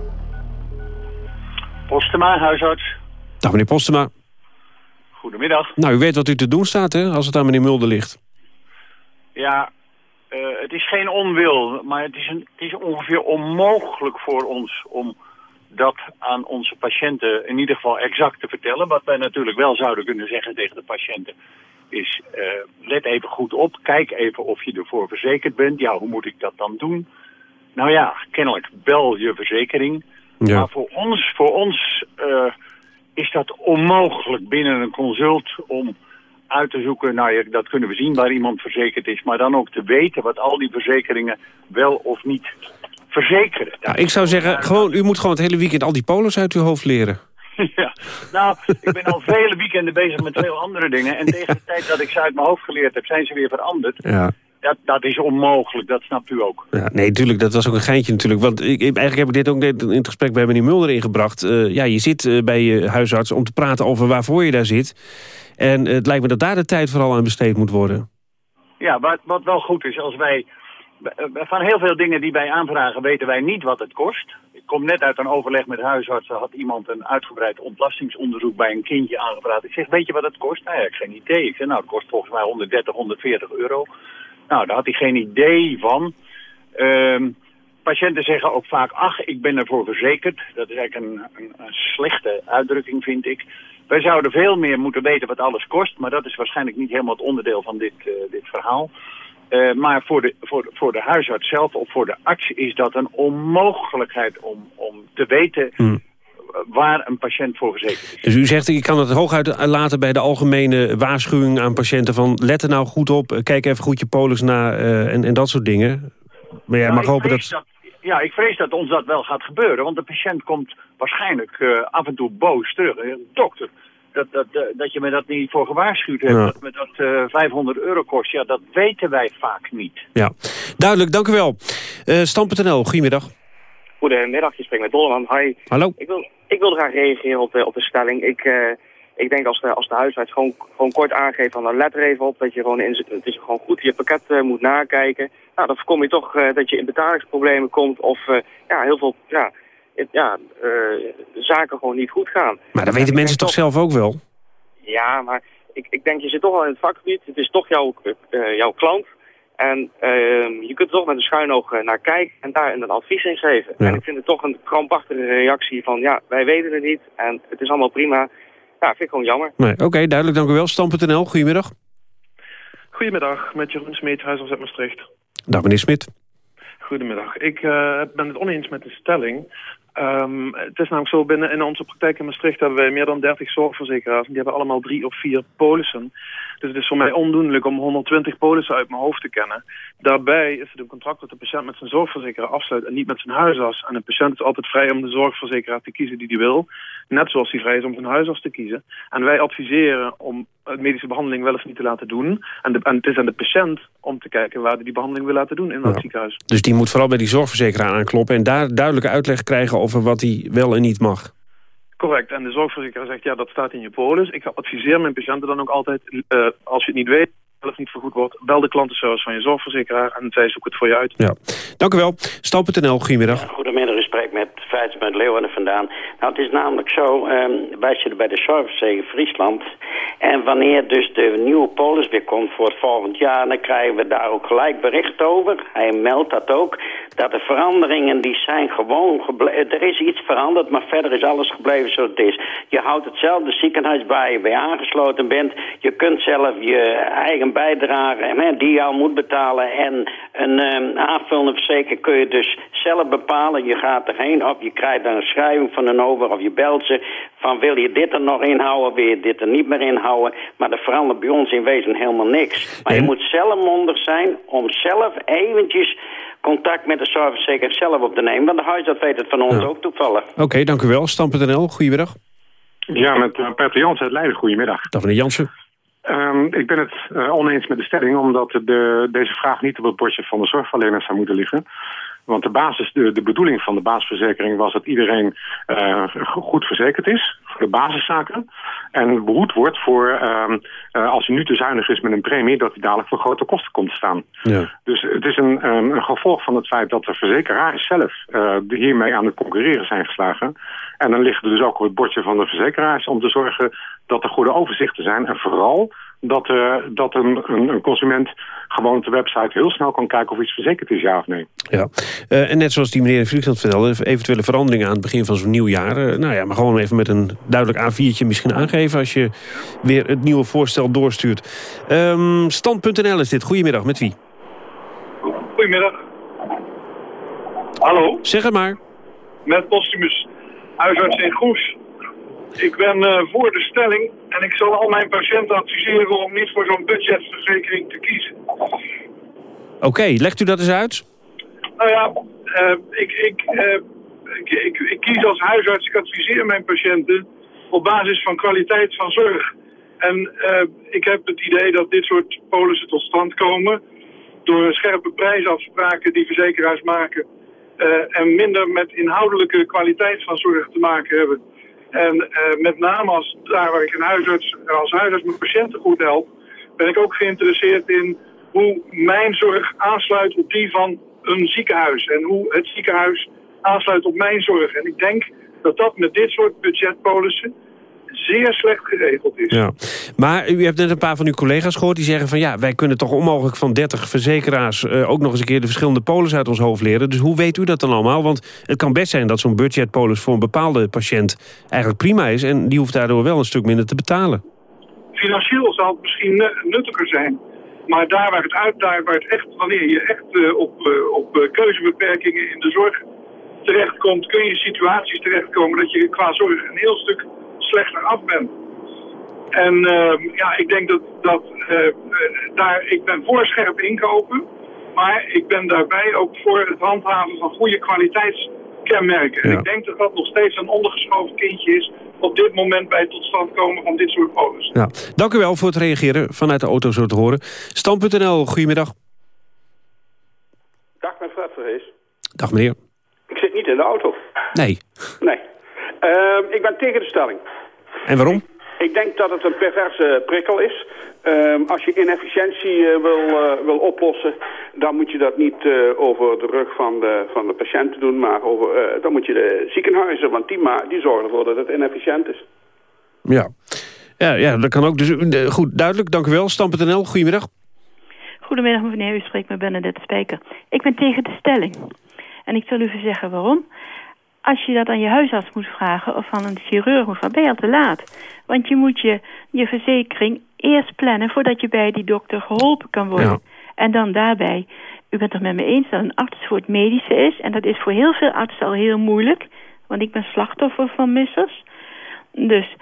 [SPEAKER 36] Postema, huisarts.
[SPEAKER 2] Dag meneer Postema.
[SPEAKER 36] Goedemiddag.
[SPEAKER 2] Nou, u weet wat u te doen staat, hè, als het aan meneer Mulder ligt.
[SPEAKER 36] Ja, uh, het is geen onwil, maar het is, een, het is ongeveer onmogelijk voor ons om dat aan onze patiënten in ieder geval exact te vertellen. Wat wij natuurlijk wel zouden kunnen zeggen tegen de patiënten is, uh, let even goed op, kijk even of je ervoor verzekerd bent. Ja, hoe moet ik dat dan doen? Nou ja, kennelijk bel je verzekering. Ja. Maar voor ons, voor ons uh, is dat onmogelijk binnen een consult om uit te zoeken, nou ja, dat kunnen we zien waar iemand verzekerd is, maar dan ook te weten wat al die verzekeringen wel of niet verzekeren.
[SPEAKER 2] Nou, ik zou zeggen, gewoon, u moet gewoon het hele weekend al die polos uit uw hoofd leren. <laughs>
[SPEAKER 36] Ja, nou, ik ben al vele weekenden bezig met veel andere dingen. En <laughs> tegen de tijd dat ik ze uit mijn hoofd geleerd heb, zijn ze weer veranderd.
[SPEAKER 2] Ja.
[SPEAKER 36] Dat, dat is onmogelijk, dat snapt u ook.
[SPEAKER 2] Ja, nee, natuurlijk, dat was ook een geintje natuurlijk. Want ik, eigenlijk heb ik dit ook in het gesprek bij meneer Mulder ingebracht. Uh, ja, je zit uh, bij je huisarts om te praten over waarvoor je daar zit. En uh, het lijkt me dat daar de tijd vooral aan besteed moet worden.
[SPEAKER 36] Ja, wat, wat wel goed is, als wij... Van heel veel dingen die wij aanvragen weten wij niet wat het kost. Ik kom net uit een overleg met huisartsen. Had iemand een uitgebreid ontlastingsonderzoek bij een kindje aangevraagd. Ik zeg, weet je wat het kost? Nou ja, ik heb geen idee. Ik zeg, nou, het kost volgens mij 130, 140 euro. Nou, daar had hij geen idee van. Um, patiënten zeggen ook vaak, ach, ik ben ervoor verzekerd. Dat is eigenlijk een, een, een, slechte uitdrukking, vind ik. Wij zouden veel meer moeten weten wat alles kost, maar dat is waarschijnlijk niet helemaal het onderdeel van dit, uh, dit verhaal. Uh, maar voor de, voor, voor de huisarts zelf of voor de arts is dat een onmogelijkheid om, om te weten... Hmm waar een patiënt voor verzekerd is.
[SPEAKER 2] Dus u zegt, ik kan het hooguit laten bij de algemene waarschuwing aan patiënten... van let er nou goed op, kijk even goed je polis na uh, en, en dat soort dingen. Maar jij ja, mag hopen dat... dat...
[SPEAKER 36] Ja, ik vrees dat ons dat wel gaat gebeuren. Want de patiënt komt waarschijnlijk uh, af en toe boos terug. Dokter, dat, dat, dat je me dat niet voor gewaarschuwd hebt. Ja. Dat me dat uh, 500 euro kost. Ja, dat weten wij vaak niet.
[SPEAKER 2] Ja, duidelijk. Dank u wel. Uh, Stam.nl, goedemiddag.
[SPEAKER 37] Goedemiddag, je spreekt met Dolleman. Hi.
[SPEAKER 2] Hallo.
[SPEAKER 37] Ik wil, ik wil graag reageren op de, op de stelling. Ik, uh, ik denk als de, als de huisarts gewoon, gewoon kort aangeeft van nou, let er even op dat je gewoon in, het is gewoon goed je pakket uh, moet nakijken. Nou, dan voorkom je toch uh, dat je in betalingsproblemen komt of ja, heel veel ja, ja, eh, zaken gewoon niet goed gaan.
[SPEAKER 2] Maar dat weten mensen toch zelf ook wel?
[SPEAKER 37] Ja, maar ik, ik denk, je zit toch al in het vakgebied. Het is toch jouw, eh, jouw klant. En ehm, je kunt er toch met een schuin oog eh, naar kijken en daar een advies in geven. En ik vind het toch een krampachtige reactie van, ja, wij weten het niet en het is allemaal prima. Ja, vind ik gewoon jammer.
[SPEAKER 2] Nee, Oké, duidelijk, dank u wel. Stam.nl, goedemiddag.
[SPEAKER 38] Goedemiddag, met Jeroen Smeet, Huisarts uit Maastricht.
[SPEAKER 2] Dag meneer Smit.
[SPEAKER 38] Goedemiddag. Ik eh, ben het oneens met de stelling. Ehm, het is namelijk zo, binnen in onze praktijk in Maastricht hebben wij meer dan 30 zorgverzekeraars. En die hebben allemaal drie of vier polissen. Dus het is voor mij ondoenlijk om 120 polissen uit mijn hoofd te kennen. Daarbij is het een contract dat de patiënt met zijn zorgverzekeraar afsluit en niet met zijn huisarts. En de patiënt is altijd vrij om de zorgverzekeraar te kiezen die hij wil. Net zoals hij vrij is om zijn huisarts te kiezen. En wij adviseren om medische behandeling wel of niet te laten doen. En, de, en het is aan de patiënt om te kijken waar hij die behandeling wil laten doen in dat ziekenhuis.
[SPEAKER 2] Dus die moet vooral bij die zorgverzekeraar aankloppen... en daar duidelijke uitleg krijgen over wat hij wel en niet mag.
[SPEAKER 38] Correct. En de zorgverzekeraar zegt, ja, dat staat in je polis. Ik adviseer mijn patiënten dan ook altijd, uh, als je het niet weet, zelf niet vergoed wordt, bel de klantenservice van je zorgverzekeraar en zij zoeken het voor je uit.
[SPEAKER 2] Ja. Dank u wel. Stam.nl, goedemiddag.
[SPEAKER 39] Ja, goedemiddag, u spreekt met Feits met Leeuwen vandaan. Nou, het is namelijk zo, um, wij zitten bij de Zorgverzekering Friesland. En wanneer dus de nieuwe polis weer komt voor het volgend jaar... dan krijgen we daar ook gelijk bericht over. Hij meldt dat ook. Dat de veranderingen die zijn gewoon gebleven. Er is iets veranderd, maar verder is alles gebleven zoals het is. Je houdt hetzelfde ziekenhuis waar je bij aangesloten bent. Je kunt zelf je eigen bijdrage die jou moet betalen. En een um, aanvullende verzekering kun je dus zelf bepalen. Je gaat erheen of je krijgt dan een schrijving van een over of je belt ze. Van wil je dit er nog inhouden, wil je dit er niet meer inhouden. Maar er verandert bij ons in wezen helemaal niks. Maar je moet zelf mondig zijn om zelf eventjes contact met de zorgverzekeraar zelf op te nemen. Want de huisarts weet het van ons ook toevallig.
[SPEAKER 2] Oké, dank u wel. Stam.nl, goedemiddag.
[SPEAKER 40] Ja, met uh, Peter Jansen uit Leiden. Goedemiddag.
[SPEAKER 2] Dag meneer Jansen.
[SPEAKER 40] Um, ik ben het uh, oneens met de stelling, omdat de, deze vraag niet op het bordje van de zorgverleners zou moeten liggen. Want de, basis, de, de bedoeling van de basisverzekering was dat iedereen uh, goed verzekerd is voor de basiszaken. En behoed wordt voor, uh, uh, als hij nu te zuinig is met een premie, dat hij dadelijk voor grote kosten komt te staan.
[SPEAKER 2] Ja.
[SPEAKER 40] Dus het is een, een gevolg van het feit dat de verzekeraars zelf hiermee aan het concurreren zijn geslagen. En dan ligt er dus ook op het bordje van de verzekeraars om te zorgen dat er goede overzichten zijn. En vooral dat, uh, dat een, een, een, consument gewoon op de website heel snel kan kijken of iets verzekerd is, ja of nee.
[SPEAKER 2] Ja, uh, en net zoals die meneer in Friesland vertelde, eventuele veranderingen aan het begin van zo'n nieuw jaar. Uh, nou ja, maar gewoon even met een duidelijk A4'tje misschien aangeven als je weer het nieuwe voorstel doorstuurt. Um, Stand.nl is dit. Goedemiddag, met wie?
[SPEAKER 41] Goedemiddag. Hallo?
[SPEAKER 2] Zeg het maar.
[SPEAKER 41] Met Postumus, huisarts in Goes. Ik ben uh, voor de stelling en ik zal al mijn patiënten adviseren om niet voor zo'n budgetverzekering te kiezen.
[SPEAKER 2] Oké, okay, legt u dat eens uit?
[SPEAKER 41] Nou ja, uh, ik, ik, uh, ik, ik, ik, kies als huisarts, ik adviseer mijn patiënten op basis van kwaliteit van zorg. En ik heb het idee dat dit soort polissen tot stand komen door scherpe prijsafspraken die verzekeraars maken en minder met inhoudelijke kwaliteit van zorg te maken hebben. En uh, met name als daar waar ik een huisarts, als huisarts mijn patiënten goed help, ben ik ook geïnteresseerd in hoe mijn zorg aansluit op die van een ziekenhuis. En hoe het ziekenhuis aansluit op mijn zorg. En ik denk dat dat met dit soort budgetpolissen zeer slecht geregeld is.
[SPEAKER 2] Ja. Maar u hebt net een paar van uw collega's gehoord die zeggen van... ja, wij kunnen toch onmogelijk van 30 verzekeraars... Uh, ook nog eens een keer de verschillende polis uit ons hoofd leren. Dus hoe weet u dat dan allemaal? Want het kan best zijn dat zo'n budgetpolis voor een bepaalde patiënt... eigenlijk prima is en die hoeft daardoor wel een stuk minder te betalen.
[SPEAKER 41] Financieel zal het misschien nuttiger zijn. Maar daar waar het uit, daar waar het echt, wanneer je echt uh, op, uh, op keuzebeperkingen in de zorg terechtkomt... kun je situaties terechtkomen dat je qua zorg een heel stuk slechter af ben. En uh, ja, ik denk dat, dat uh, daar, ik ben voor scherp inkopen, maar ik ben daarbij ook voor het handhaven van goede kwaliteitskenmerken. Ja. En ik denk dat dat nog steeds een ondergeschoven kindje is op dit moment bij het tot stand komen van dit soort polis.
[SPEAKER 2] Ja. Dank u wel voor het reageren vanuit de auto zo te horen. Stam.nl, goedemiddag.
[SPEAKER 42] Dag, Fred Verhees.
[SPEAKER 2] Dag meneer.
[SPEAKER 42] Ik zit niet in de auto.
[SPEAKER 2] Nee.
[SPEAKER 42] Nee. Uh, ik ben tegen de stelling.
[SPEAKER 2] En waarom?
[SPEAKER 42] Ik denk dat het een perverse prikkel is. Ehm, als je inefficiëntie eh, wil, eh, wil oplossen, dan moet je dat niet eh, over de rug van de, van de patiënten doen, maar over, dan moet je de ziekenhuizen, want die, ma die zorgen ervoor dat het inefficiënt is.
[SPEAKER 2] Ja. Ja, ja, dat kan ook. Dus, goed, duidelijk. Dank u wel. Stam.nl, goedemiddag.
[SPEAKER 43] Goedemiddag meneer, u spreekt met Bernadette Spijker. Ik ben tegen de stelling. En ik zal u zeggen waarom. Als je dat aan je huisarts moet vragen of van een chirurg moet vragen, ben je al te laat. Want je moet je, je verzekering eerst plannen voordat je bij die dokter geholpen kan worden. En dan daarbij, u bent het met me eens dat een arts voor het medische is. En dat is voor heel veel artsen al heel moeilijk. Want ik ben slachtoffer van missers. Dus,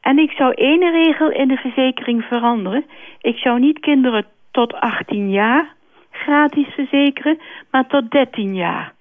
[SPEAKER 43] en ik zou één regel in de verzekering veranderen. Ik zou niet kinderen tot 18 jaar gratis verzekeren, maar tot 13 jaar.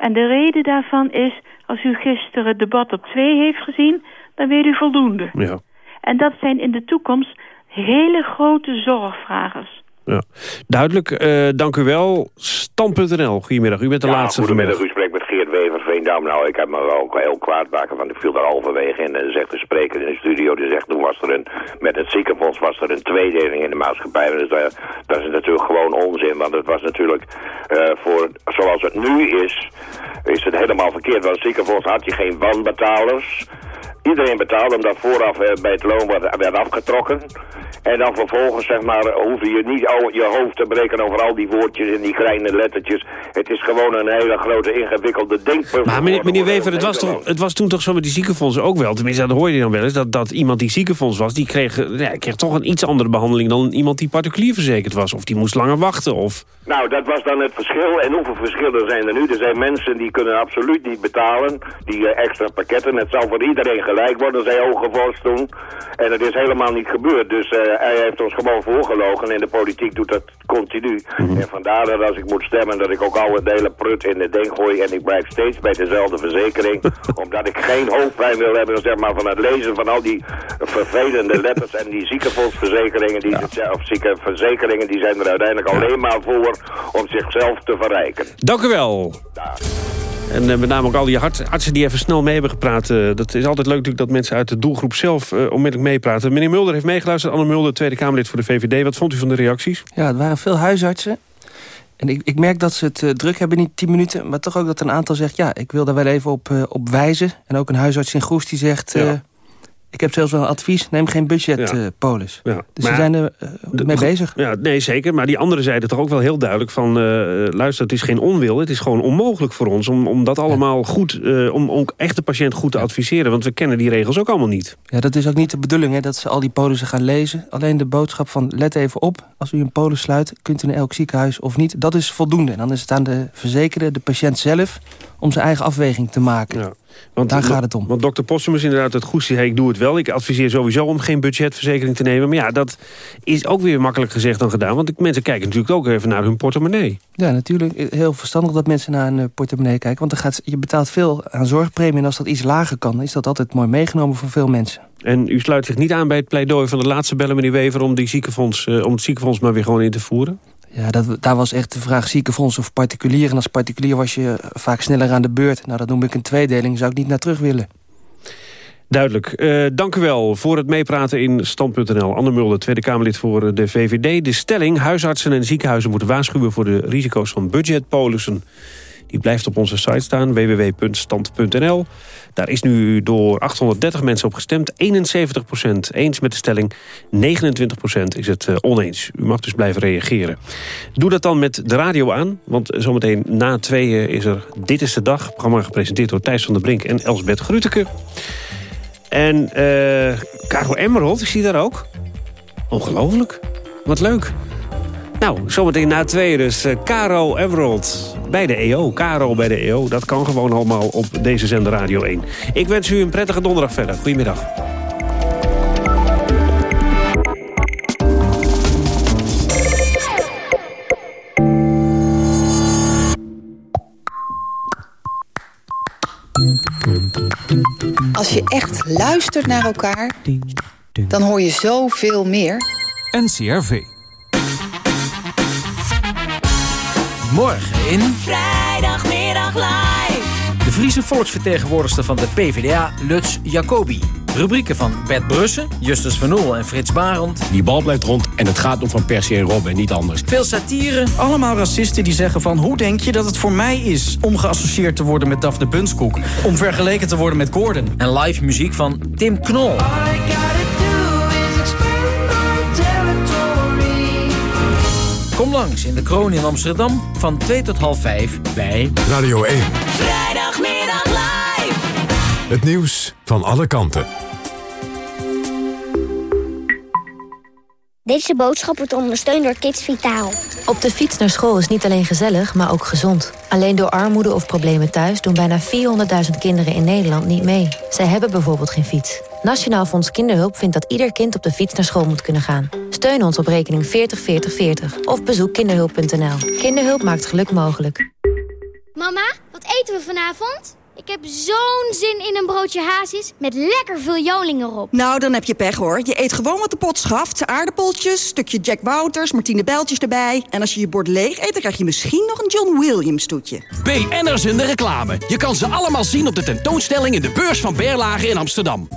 [SPEAKER 43] En de reden daarvan is, als u gisteren het debat op 2 heeft gezien, dan weet u voldoende.
[SPEAKER 2] Ja.
[SPEAKER 43] En dat zijn in de toekomst hele grote zorgvragers.
[SPEAKER 2] Ja. Duidelijk, uh, dank u wel. Stam.nl, goedemiddag. U bent de
[SPEAKER 44] ja,
[SPEAKER 2] laatste
[SPEAKER 44] vanmiddag. U spreekt Wever, Veendam. Nou, ik heb me wel heel kwaad maken, want ik viel daar halverwege in. En zegt de spreker in de studio, die zegt, toen was er een, met het ziekenfonds was er een tweedeling in de maatschappij. Dus dat, dat is natuurlijk gewoon onzin, want het was natuurlijk uh, voor, zoals het nu is, is het helemaal verkeerd. Want het ziekenfonds had je geen wanbetalers. Iedereen betaalde omdat vooraf eh, bij het loon werd, afgetrokken. En dan vervolgens, zeg maar, hoef je niet je hoofd te breken over al die woordjes en die kleine lettertjes. Het is gewoon een hele grote ingewikkelde denkpuzzel.
[SPEAKER 2] Maar meneer, meneer Wever, het was, toch, het was toen toch zo met die ziekenfondsen ook wel. Tenminste, dat hoorde je dan wel eens. Dat, dat iemand die ziekenfonds was, die kreeg, ja, kreeg toch een iets andere behandeling dan iemand die particulier verzekerd was. Of die moest langer wachten. Of...
[SPEAKER 44] Nou, dat was dan het verschil. En hoeveel verschillen zijn er nu? Er zijn mensen die kunnen absoluut niet betalen. Die uh, extra pakketten. Het zou voor iedereen gelijk worden, zei Hogevorst toen. En het is helemaal niet gebeurd. Dus uh, hij heeft ons gewoon voorgelogen. En de politiek doet dat continu. Mhm. En vandaar dat als ik moet stemmen, dat ik ook oude delen prut in de denk gooi. En ik blijf steeds bij dezelfde verzekering. <laughs> omdat ik geen hoofdpijn wil hebben zeg maar, van het lezen van al die vervelende letters. En die ziekenfondsverzekeringen, die, ja. of ziekenverzekeringen, die zijn er uiteindelijk alleen maar voor om zichzelf te verrijken.
[SPEAKER 2] Dank u wel. En eh, met name ook al die artsen die even snel mee hebben gepraat. Uh, dat is altijd leuk natuurlijk dat mensen uit de doelgroep zelf uh, onmiddellijk meepraten. Meneer Mulder heeft meegeluisterd. Anne Mulder, Tweede Kamerlid voor de VVD. Wat vond u van de reacties?
[SPEAKER 35] Ja, het waren veel huisartsen. En ik, ik merk dat ze het druk hebben in die tien minuten. Maar toch ook dat een aantal zegt... ja, ik wil daar wel even op, op wijzen. En ook een huisarts in Goes die zegt... Ja. Ik heb zelfs wel een advies, neem geen budgetpolis. Ja. ja. Dus ze zijn er uh, mee bezig.
[SPEAKER 2] Ja, nee, zeker. Maar die anderen zeiden toch ook wel heel duidelijk van... Uh, luister, het is geen onwil, het is gewoon onmogelijk voor ons... om, om dat allemaal goed, om, om echt de patiënt goed te adviseren. Want we kennen die regels ook allemaal niet.
[SPEAKER 35] Ja, dat is ook niet de bedoeling, hè, dat ze al die polissen gaan lezen. Alleen de boodschap van, let even op, als u een polis sluit... kunt u naar elk ziekenhuis of niet, dat is voldoende. En dan is het aan de verzekerde, de patiënt zelf... om zijn eigen afweging te maken. Want, Daar gaat het om.
[SPEAKER 2] Want dokter Possum is inderdaad het goedste. Hey, ik doe het wel. Ik adviseer sowieso om geen budgetverzekering te nemen. Maar ja, dat is ook weer makkelijk gezegd dan gedaan. Want mensen kijken natuurlijk ook even naar hun portemonnee.
[SPEAKER 35] Ja, natuurlijk. Heel verstandig dat mensen naar hun portemonnee kijken. Want dan gaat, je betaalt veel aan zorgpremie. En als dat iets lager kan, is dat altijd mooi meegenomen voor veel mensen.
[SPEAKER 2] En u sluit zich niet aan bij het pleidooi van de laatste bellen, meneer Wever... om, die ziekenfonds, uh, om het ziekenfonds maar weer gewoon in te voeren?
[SPEAKER 35] Ja, dat, daar was echt de vraag ziekenfonds of particulier. En als particulier was je vaak sneller aan de beurt. Nou, dat noem ik een tweedeling. Zou ik niet naar terug willen.
[SPEAKER 2] Duidelijk. Uh, dank u wel voor het meepraten in Stand.nl. Anne Mulder, Tweede Kamerlid voor de VVD. De stelling, huisartsen en ziekenhuizen moeten waarschuwen... voor de risico's van budgetpolissen. Die blijft op onze site staan, www.stand.nl. Daar is nu door 830 mensen op gestemd. 71% eens met de stelling, 29% is het eh, oneens. U mag dus blijven reageren. Doe dat dan met de radio aan, want zometeen na tweeën is er Dit is de Dag. Programma gepresenteerd door Thijs van der Brink en Elsbeth Gruteke. En uh, Caro Emerald, is die daar ook? Ongelooflijk. Wat leuk. Nou, zometeen na twee dus uh, Caro Everald bij de EO. Caro bij de EO, dat kan gewoon allemaal op deze zender Radio 1. Ik wens u een prettige donderdag verder. Goedemiddag.
[SPEAKER 45] Als je echt luistert naar elkaar, dan hoor je zoveel meer.
[SPEAKER 46] NCRV. Morgen in...
[SPEAKER 34] Vrijdagmiddag live.
[SPEAKER 46] De Friese volksvertegenwoordigster van de PvdA, Lutz Jacobi.
[SPEAKER 47] Rubrieken van Bert Brussen, Justus Van Oel en Frits Barend.
[SPEAKER 48] Die bal blijft rond en het gaat om Van Persie en Rob en niet anders.
[SPEAKER 47] Veel satire. Allemaal racisten die zeggen van... hoe denk je dat het voor mij is om geassocieerd te worden met Daphne Bunskoek? Om vergeleken te worden met Gordon. En live muziek van Tim Knol. Kom langs in de Kroon in Amsterdam van 2 tot half 5 bij
[SPEAKER 1] Radio 1.
[SPEAKER 39] Vrijdagmiddag live.
[SPEAKER 1] Het nieuws van alle kanten.
[SPEAKER 23] Deze boodschap wordt ondersteund door Kids Vitaal.
[SPEAKER 46] Op de fiets naar school is niet alleen gezellig, maar ook gezond. Alleen door armoede of problemen thuis doen bijna 400.000 kinderen in Nederland niet mee. Zij hebben bijvoorbeeld geen fiets. Nationaal Fonds Kinderhulp vindt dat ieder kind op de fiets naar school moet kunnen gaan. Steun ons op rekening 404040 of bezoek kinderhulp.nl. Kinderhulp maakt geluk mogelijk.
[SPEAKER 23] Mama, wat eten we vanavond? Ik heb zo'n zin in een broodje hazes met lekker veel joling erop.
[SPEAKER 40] Nou, dan heb je pech hoor. Je eet gewoon wat de pot schaft. Aardappeltjes, stukje Jack Wouters, Martine Bijltjes erbij. En als je je bord leeg eet, dan krijg je misschien nog een John Williams toetje.
[SPEAKER 49] BN'ers in de reclame. Je kan ze allemaal zien op de tentoonstelling in de beurs van Berlage in Amsterdam.